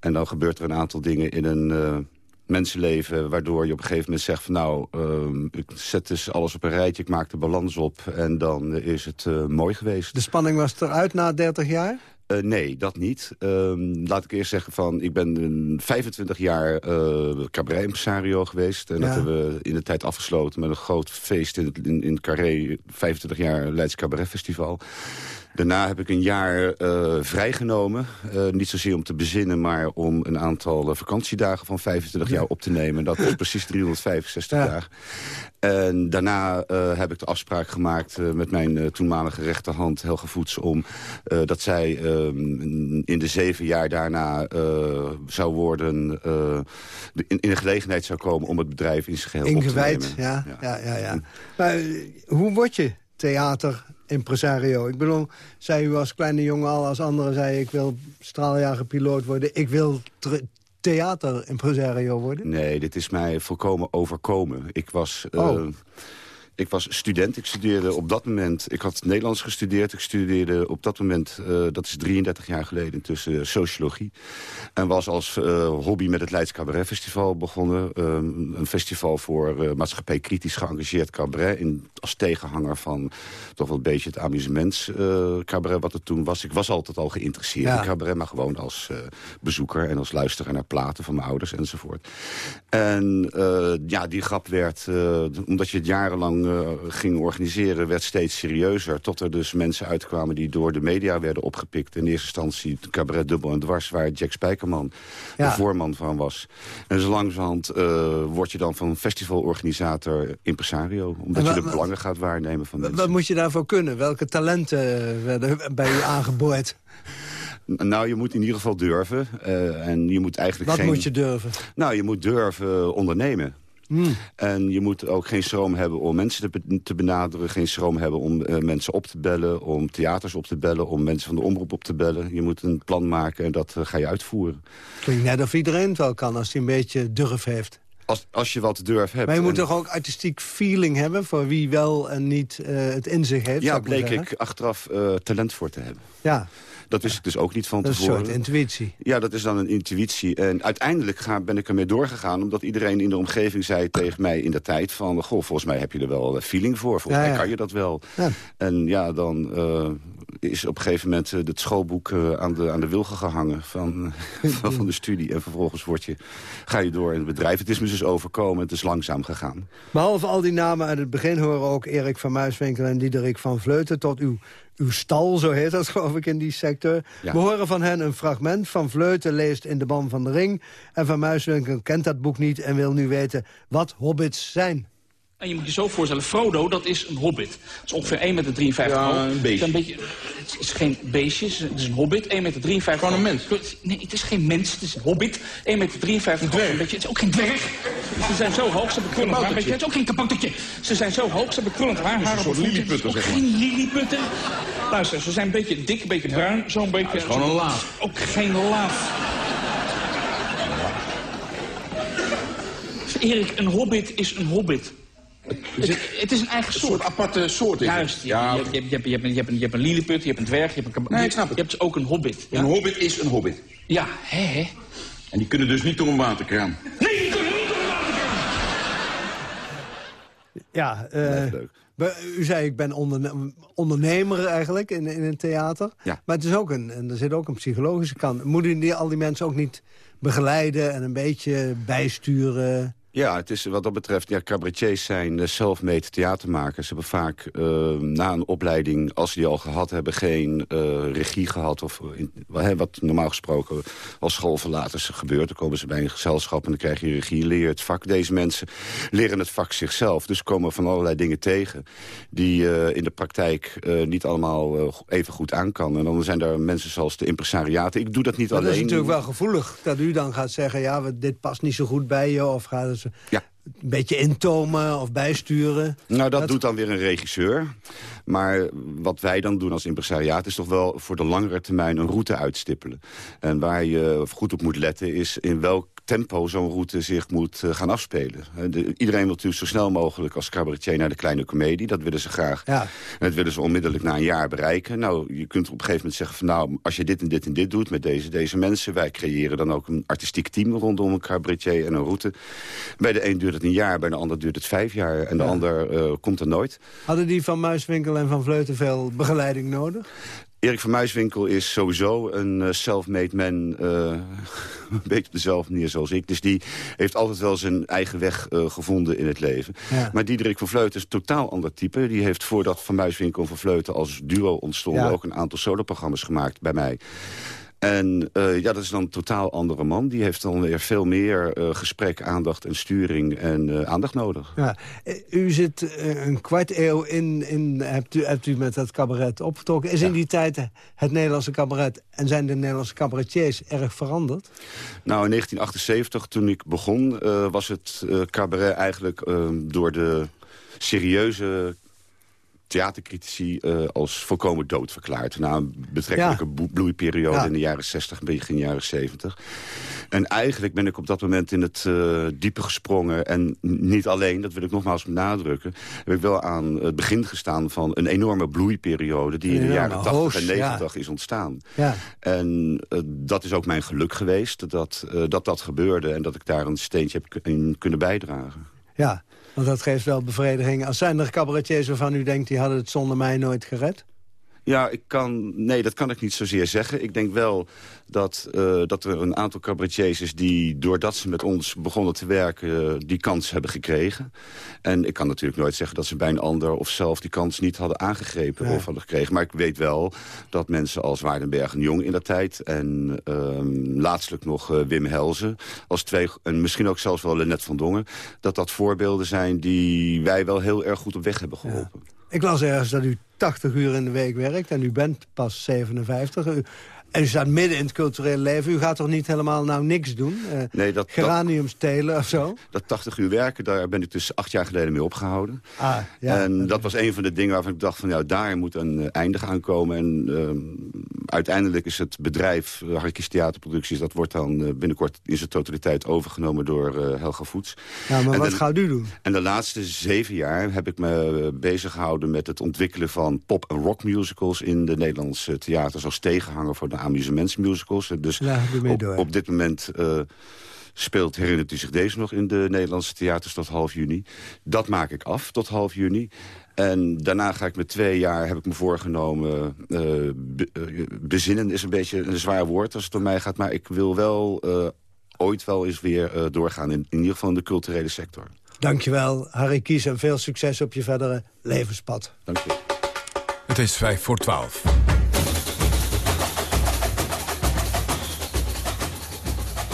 En dan gebeurt er een aantal dingen in een eh, mensenleven... waardoor je op een gegeven moment zegt van nou, ehm, ik zet dus alles op een rijtje... ik maak de balans op en dan is het eh, mooi geweest. De spanning was eruit na 30 jaar? Eh, nee, dat niet. Ehm, laat ik eerst zeggen van, ik ben een 25 jaar eh cabaret-impresario geweest. En Ja. dat hebben we in de tijd afgesloten met een groot feest in, het- in, in Carré. 25 jaar Leids Cabaret Festival. Daarna heb ik een jaar eh, vrijgenomen. Eh, niet zozeer om te bezinnen, maar om een aantal eh, vakantiedagen van 25 jaar op te nemen. Dat is precies 365 dagen. En daarna heb ik de afspraak gemaakt met mijn toenmalige rechterhand Helge Voets... om dat zij ehm, in de zeven jaar daarna zou worden... de- in, in de gelegenheid zou komen om het bedrijf in zijn geheel op te nemen. ja, ja, ja, ja. Maar eh, hoe word je theater-impresario? Ik bedoel, zei u als kleine jongen al, als anderen zei... ik wil straaljagerpiloot worden, ik wil theater-impresario worden? Nee, dit is mij volkomen overkomen. Ik was, eh, Oh. Ik was student. Ik studeerde op dat moment... Ik had Nederlands gestudeerd. Ik studeerde op dat moment, eh, dat is 33 jaar geleden... tussen sociologie. En was als eh, hobby met het Leids Cabaret Festival begonnen. Ehm, een festival voor eh, maatschappij kritisch geëngageerd cabaret. In, als tegenhanger van toch wel een beetje het amusements eh, cabaret wat het toen was. Ik was altijd al geïnteresseerd Ja. in cabaret... maar gewoon als eh, bezoeker en als luisteraar naar platen van mijn ouders enzovoort. En eh, ja, die grap werd, eh, omdat je het jarenlang eh, ging organiseren... werd steeds serieuzer, tot er dus mensen uitkwamen... die door de media werden opgepikt. In eerste instantie het cabaret Dubbel en Dwars... waar Jack Spijkerman Ja. de voorman van was. En zo langzamerhand eh word je dan van festivalorganisator impresario. Omdat je de belangen gaat waarnemen van Wat- mensen. Wat moet je daarvoor kunnen? Welke talenten werden bij u aangeboord? Nou, je moet in ieder geval durven. eh, en je moet eigenlijk Wat geen... moet je durven? Nou, je moet durven ondernemen. Hmm. En je moet ook geen schroom hebben om mensen te, be- te benaderen. Geen schroom hebben om eh, mensen op te bellen. Om theaters op te bellen. Om mensen van de omroep op te bellen. Je moet een plan maken en dat eh, ga je uitvoeren. Klinkt net of iedereen het wel kan als hij een beetje durf heeft. Als, als je wat durf hebt. Maar je moet en- toch ook artistiek feeling hebben... voor wie wel en niet eh, het in zich heeft? Ja, bleek ik achteraf talent voor te hebben. Ja, Dat wist ik dus ook niet van dat is een tevoren. soort intuïtie. Ja, dat is dan een intuïtie. En uiteindelijk ga, ben ik ermee doorgegaan... omdat iedereen in de omgeving zei tegen mij in de tijd van... goh, volgens mij heb je er wel eh, feeling voor. Volgens Ja, mij kan je dat wel. En ja, dan eh, is op een gegeven moment eh, het schoolboek aan, de, aan de wilgen gehangen... Van, van, van de studie. En vervolgens word je, ga je door in het bedrijf. Het is me dus overkomen. Het is langzaam gegaan. Behalve al die namen uit het begin horen ook Erik van Muiswinkel en Diederik van Vleuten... tot uw, uw stal, zo heet dat geloof ik in die sector. Ja. We horen van hen een fragment. Van Vleuten leest In de Ban van de Ring. En van Muiswinkel kent dat boek niet en wil nu weten wat hobbits zijn. En je moet je zo voorstellen, Frodo, dat is een hobbit. Dat is ongeveer 1,53 meter Ja, hoog. een beestje. Het is, een beetje, het is geen beestje, het is- een hobbit, 1,53 meter Gewoon een mens? Nee, het is geen mens, het is een hobbit. 1,53 meter hoog. Een beetje, het is ook geen dwerg. Ze zijn zo hoog, ze hebben krullend haar. Kaboutertje. Het is ook geen kaboutertje. Ze zijn zo hoog, ze hebben krullend haar. een soort lilliputter, zeg maar. geen lilliputter. Luister, ze zijn een beetje dik, een beetje bruin. Zo'n beetje... het is gewoon een laaf. Ook geen laaf. Erik, een hobbit is een hobbit. Het, het is een eigen soort. soort aparte soort is. Juist. Je, Ja, je, je, je, hebt- je, hebt een- je, hebt een, je hebt een lilliput, je hebt een dwerg, je hebt een... Nee, ik snap het. Je hebt ook een hobbit. Ja? Een hobbit is een hobbit. Ja, hè. En die kunnen dus niet door een waterkraan. Nee, die kunnen niet door de waterkraan. Ja, eh, be- u zei ik ben onderne- ondernemer eigenlijk in, in een theater. Ja. Maar het is ook een, en er zit ook een psychologische kant. Moet u die, al die mensen ook niet begeleiden en een beetje bijsturen? Ja, het is wat dat betreft, ja, cabaretiers zijn uh, self-made theatermakers. Ze hebben vaak uh, na een opleiding, als ze die al gehad hebben, geen uh, regie gehad. Of in, wat normaal gesproken als schoolverlaters gebeurt. Dan komen ze bij een gezelschap en dan krijg je regie, leer het vak. Deze mensen leren het vak zichzelf. Dus komen van allerlei dingen tegen die uh, in de praktijk niet allemaal even goed aan kan. En dan zijn er mensen zoals de impresariaten. Ik doe dat niet maar alleen. Dat is natuurlijk wel gevoelig dat u dan gaat zeggen... ja, dit past niet zo goed bij je of gaat het ja. een beetje intomen of bijsturen. Nou, dat, dat, doet dan weer een regisseur. Maar wat wij dan doen als impresariaat... is toch wel voor de langere termijn een route uitstippelen. En waar je goed op moet letten is in welk tempo zo'n route zich moet uh, gaan afspelen. De, iedereen wil natuurlijk zo snel mogelijk als cabaretier naar de kleine komedie. Dat willen ze graag. Ja. En dat willen ze onmiddellijk na een jaar bereiken. Nou, je kunt op een gegeven moment zeggen van... nou, als je dit en dit en dit doet met deze, deze mensen... wij creëren dan ook een artistiek team rondom een cabaretier en een route. Bij de een duurt het een jaar, bij de ander duurt het vijf jaar... en de Ja. ander uh, komt er nooit. Hadden die van Muiswinkel en van Vleuten veel begeleiding nodig? Erik van Muiswinkel is sowieso een uh, self-made man. Uh, een beetje op dezelfde manier zoals ik. Dus die heeft altijd wel zijn eigen weg uh, gevonden in het leven. Ja. Maar Diederik van Vleuten is een totaal ander type. Die heeft voordat Van Muiswinkel en Van Vleuten als duo ontstonden... Ja. ook een aantal soloprogramma's gemaakt bij mij. En uh, ja, dat is dan een totaal andere man. Die heeft dan weer veel meer uh, gesprek, aandacht en sturing en uh, aandacht nodig. Ja. U zit een kwart eeuw in, in hebt, u, hebt u met dat cabaret opgetrokken. Is ja. in die tijd het Nederlandse cabaret en zijn de Nederlandse cabaretiers erg veranderd? Nou, in 1978, toen ik begon, was het cabaret eigenlijk uh, door de serieuze theatercritici uh, als volkomen dood verklaard. Na een betrekkelijke ja. bloeiperiode ja. in de jaren 60, begin jaren 70. En eigenlijk ben ik op dat moment in het uh, diepe gesprongen. En niet alleen, dat wil ik nogmaals benadrukken... heb ik wel aan het begin gestaan van een enorme bloeiperiode... die in de jaren 80 hoos, en 90 ja. is ontstaan. Ja. En uh, dat is ook mijn geluk geweest, dat, dat dat gebeurde... en dat ik daar een steentje heb in kunnen bijdragen. Ja, want dat geeft wel bevrediging. Als zijn er cabaretiers waarvan u denkt... die hadden het zonder mij nooit gered? Ja, ik kan, nee, dat kan ik niet zozeer zeggen. Ik denk wel dat, uh, dat er een aantal cabaretiers is... die doordat ze met ons begonnen te werken... Uh, die kans hebben gekregen. En ik kan natuurlijk nooit zeggen dat ze bij een ander... of zelf die kans niet hadden aangegrepen of hadden gekregen. Maar ik weet wel dat mensen als Waardenberg en Jong in dat tijd... en um, laatstelijk nog uh, Wim Helzen... als twee, en misschien ook zelfs wel Lennet van Dongen... dat dat voorbeelden zijn die wij wel heel erg goed op weg hebben geholpen. Ik las ergens dat u 80 uur in de week werkt en u bent pas 57. U, en u staat midden in het culturele leven. U gaat toch niet helemaal nou niks doen? Uh, nee, dat, geraniums telen of zo? Dat 80 uur werken, daar ben ik dus acht jaar geleden mee opgehouden. Ah, ja, en dat, dat was een van de dingen waarvan ik dacht van... ja, daar moet een uh, einde aan komen. En uh, uiteindelijk is het bedrijf uh, Theaterproducties... dat wordt dan uh, binnenkort in zijn totaliteit overgenomen door Helga Voets. Ja, maar en wat de, gaat u doen? En de laatste zeven jaar heb ik me bezig gehouden... met het ontwikkelen van pop- en rock musicals in de Nederlandse theaters... als tegenhanger voor de amusementsmusicals. Dus ja, op, op, dit moment... Uh, speelt, herinnert u zich deze nog, in de Nederlandse theaters tot half juni. Dat maak ik af tot half juni. En daarna ga ik met twee jaar, heb ik me voorgenomen... Uh, be, uh, bezinnen is een beetje een zwaar woord als het om mij gaat... maar ik wil wel uh, ooit wel eens weer doorgaan, in, in ieder geval in de culturele sector. Dankjewel, Harry Kies, en veel succes op je verdere levenspad. Dank je. Het is vijf voor twaalf.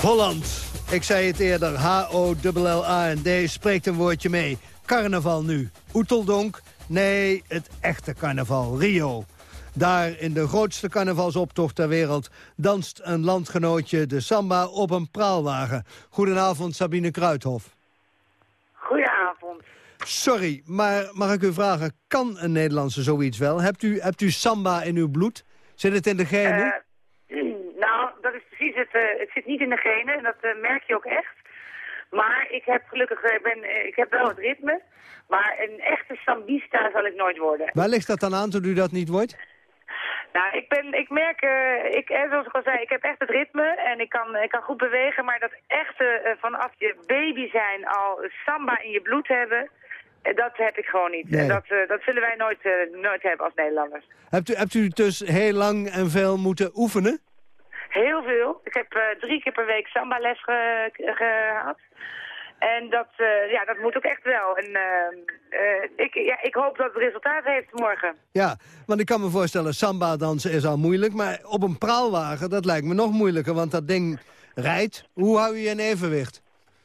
Holland. Ik zei het eerder, H-O-L-L-A-N-D spreekt een woordje mee. carnaval nu. Oeteldonk? Nee, het echte carnaval, Rio. Daar in de grootste carnavalsoptocht ter wereld... danst een landgenootje de samba op een praalwagen. Goedenavond, Sabine Kruithof. Goedenavond. Sorry, maar mag ik u vragen, kan een Nederlandse zoiets wel? Hebt u, hebt u samba in uw bloed? Zit het in de genen? Eh, is het. eh, het zit niet in de genen en dat eh, merk je ook echt. Maar ik heb gelukkig, eh, ben, ik heb wel het ritme. Maar een echte sambista zal ik nooit worden. Waar ligt dat dan aan dat u dat niet wordt? Nou, ik, ben, ik merk, ik, zoals ik al zei, ik heb echt het ritme en ik kan, ik kan goed bewegen. Maar dat echte, vanaf je baby zijn al samba in je bloed hebben, dat heb ik gewoon niet. Nee. En dat, dat zullen wij nooit, nooit hebben als Nederlanders. Hebt u, hebt u dus heel lang en veel moeten oefenen? Heel veel. Ik heb eh, drie keer per week samba-les ge- ge- gehad. En dat, eh, ja, dat moet ook echt wel. En eh, ik, ja, ik hoop dat het resultaat heeft morgen. Ja, want ik kan me voorstellen, samba dansen is al moeilijk... maar op een praalwagen, dat lijkt me nog moeilijker... want dat ding rijdt. Hoe hou je je in evenwicht?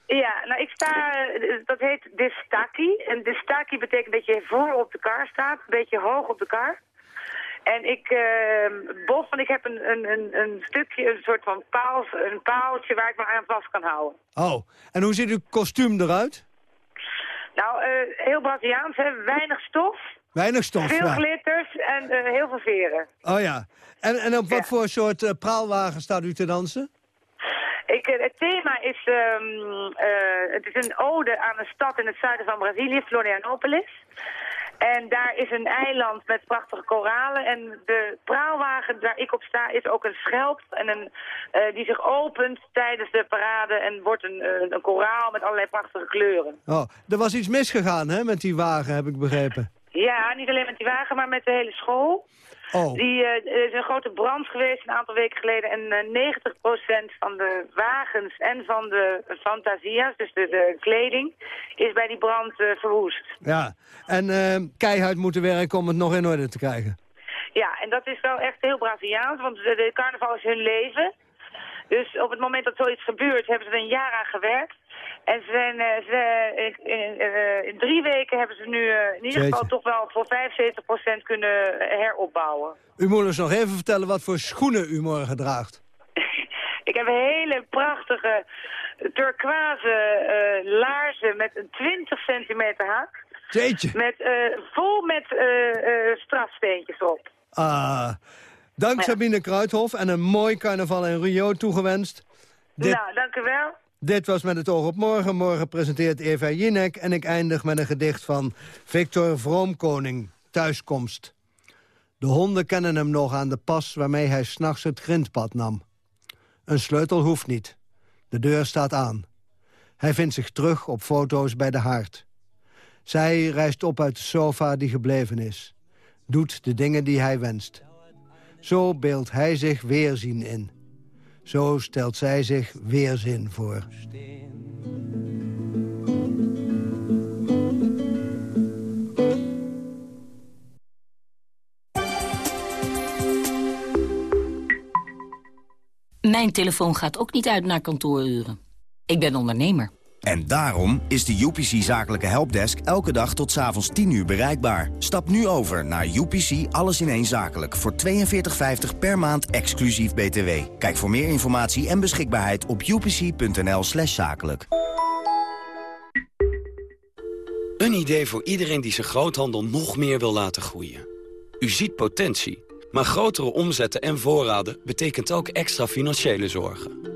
Ja, nou ik sta, dat heet distaki. En distaki betekent dat je voor op de kar staat, een beetje hoog op de kar. En ik, bos, want ik heb een, een, een, een stukje, een soort van paal, een paaltje waar ik me aan vast kan houden. Oh, en hoe ziet uw kostuum eruit? Nou, eh, heel Braziliaans, hè? weinig stof, Weinig stof, veel ja. glitters en eh, heel veel veren. Oh ja. En, en op wat voor soort eh, praalwagen staat u te dansen? Ik, het thema is, eh, het is een ode aan een stad in het zuiden van Brazilië, Florianopolis. En daar is een eiland met prachtige koralen. En de praalwagen waar ik op sta is ook een schelp en een, eh, die zich opent tijdens de parade. En wordt een, eh, een koraal met allerlei prachtige kleuren. Oh, er was iets misgegaan hè, met die wagen, heb ik begrepen. Ja, niet alleen met die wagen, maar met de hele school. Oh. Die, eh, er is een grote brand geweest een aantal weken geleden. En eh 90% van de wagens en van de fantasia's, dus de, de kleding, is bij die brand eh, verwoest. Ja, en eh, keihard moeten werken om het nog in orde te krijgen. Ja, en dat is wel echt heel Braziliaans, want de, de carnaval is hun leven. Dus op het moment dat zoiets gebeurt, hebben ze er een jaar aan gewerkt. En ze zijn, eh, ze, in, in, eh, in drie weken hebben ze nu eh, in ieder geval Jeetje. toch wel voor 75% kunnen heropbouwen. U moet ons nog even vertellen wat voor schoenen u morgen draagt. Ik heb hele prachtige turquoise laarzen met een 20 centimeter hak. Jeetje. Met, vol met strafsteentjes op. Ah, dank Sabine Kruithof en een mooi carnaval in Rio toegewenst. Dit, Nou, dank u wel. Dit was Met het oog op morgen. Morgen presenteert Eva Jinek en ik eindig met een gedicht van Victor Vroomkoning, Thuiskomst. De honden kennen hem nog aan de pas waarmee hij s'nachts het grindpad nam. Een sleutel hoeft niet. De deur staat aan. Hij vindt zich terug op foto's bij de haard. Zij reist op uit de sofa die gebleven is. Doet de dingen die hij wenst. Zo beeldt hij zich weerzien in. Zo stelt zij zich weerzin voor. Mijn telefoon gaat ook niet uit naar kantooruren. Ik ben ondernemer. En daarom is de UPC Zakelijke Helpdesk elke dag tot 's avonds 10 uur bereikbaar. Stap nu over naar UPC Alles in één Zakelijk voor 42,50 per maand exclusief BTW. Kijk voor meer informatie en beschikbaarheid op upc.nl slash zakelijk. Een idee voor iedereen die zijn groothandel nog meer wil laten groeien. U ziet potentie, maar grotere omzetten en voorraden betekent ook extra financiële zorgen.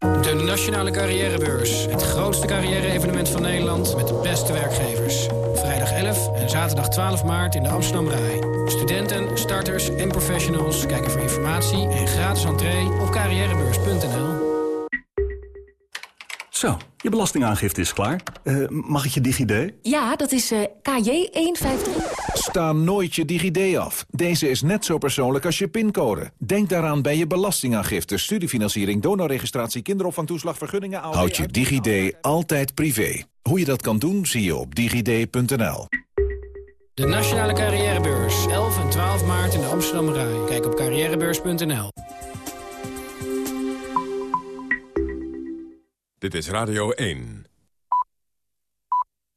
De Nationale Carrièrebeurs. Het grootste carrière-evenement van Nederland met de beste werkgevers. Vrijdag 11 en zaterdag 12 maart in de Amsterdam Rai. Studenten, starters en professionals kijken voor informatie en gratis entree op carrièrebeurs.nl. Zo, je belastingaangifte is klaar. Eh, mag ik je DigiD? Ja, dat is eh, KJ153. Sta nooit je DigiD af. Deze is net zo persoonlijk als je pincode. Denk daaraan bij je belastingaangifte, studiefinanciering, donorregistratie, kinderopvangtoeslag, vergunningen... Houd je DigiD altijd privé. Hoe je dat kan doen, zie je op digid.nl. De Nationale Carrièrebeurs. 11 en 12 maart in de Amsterdam Rai. Kijk op carrièrebeurs.nl. Dit is Radio 1.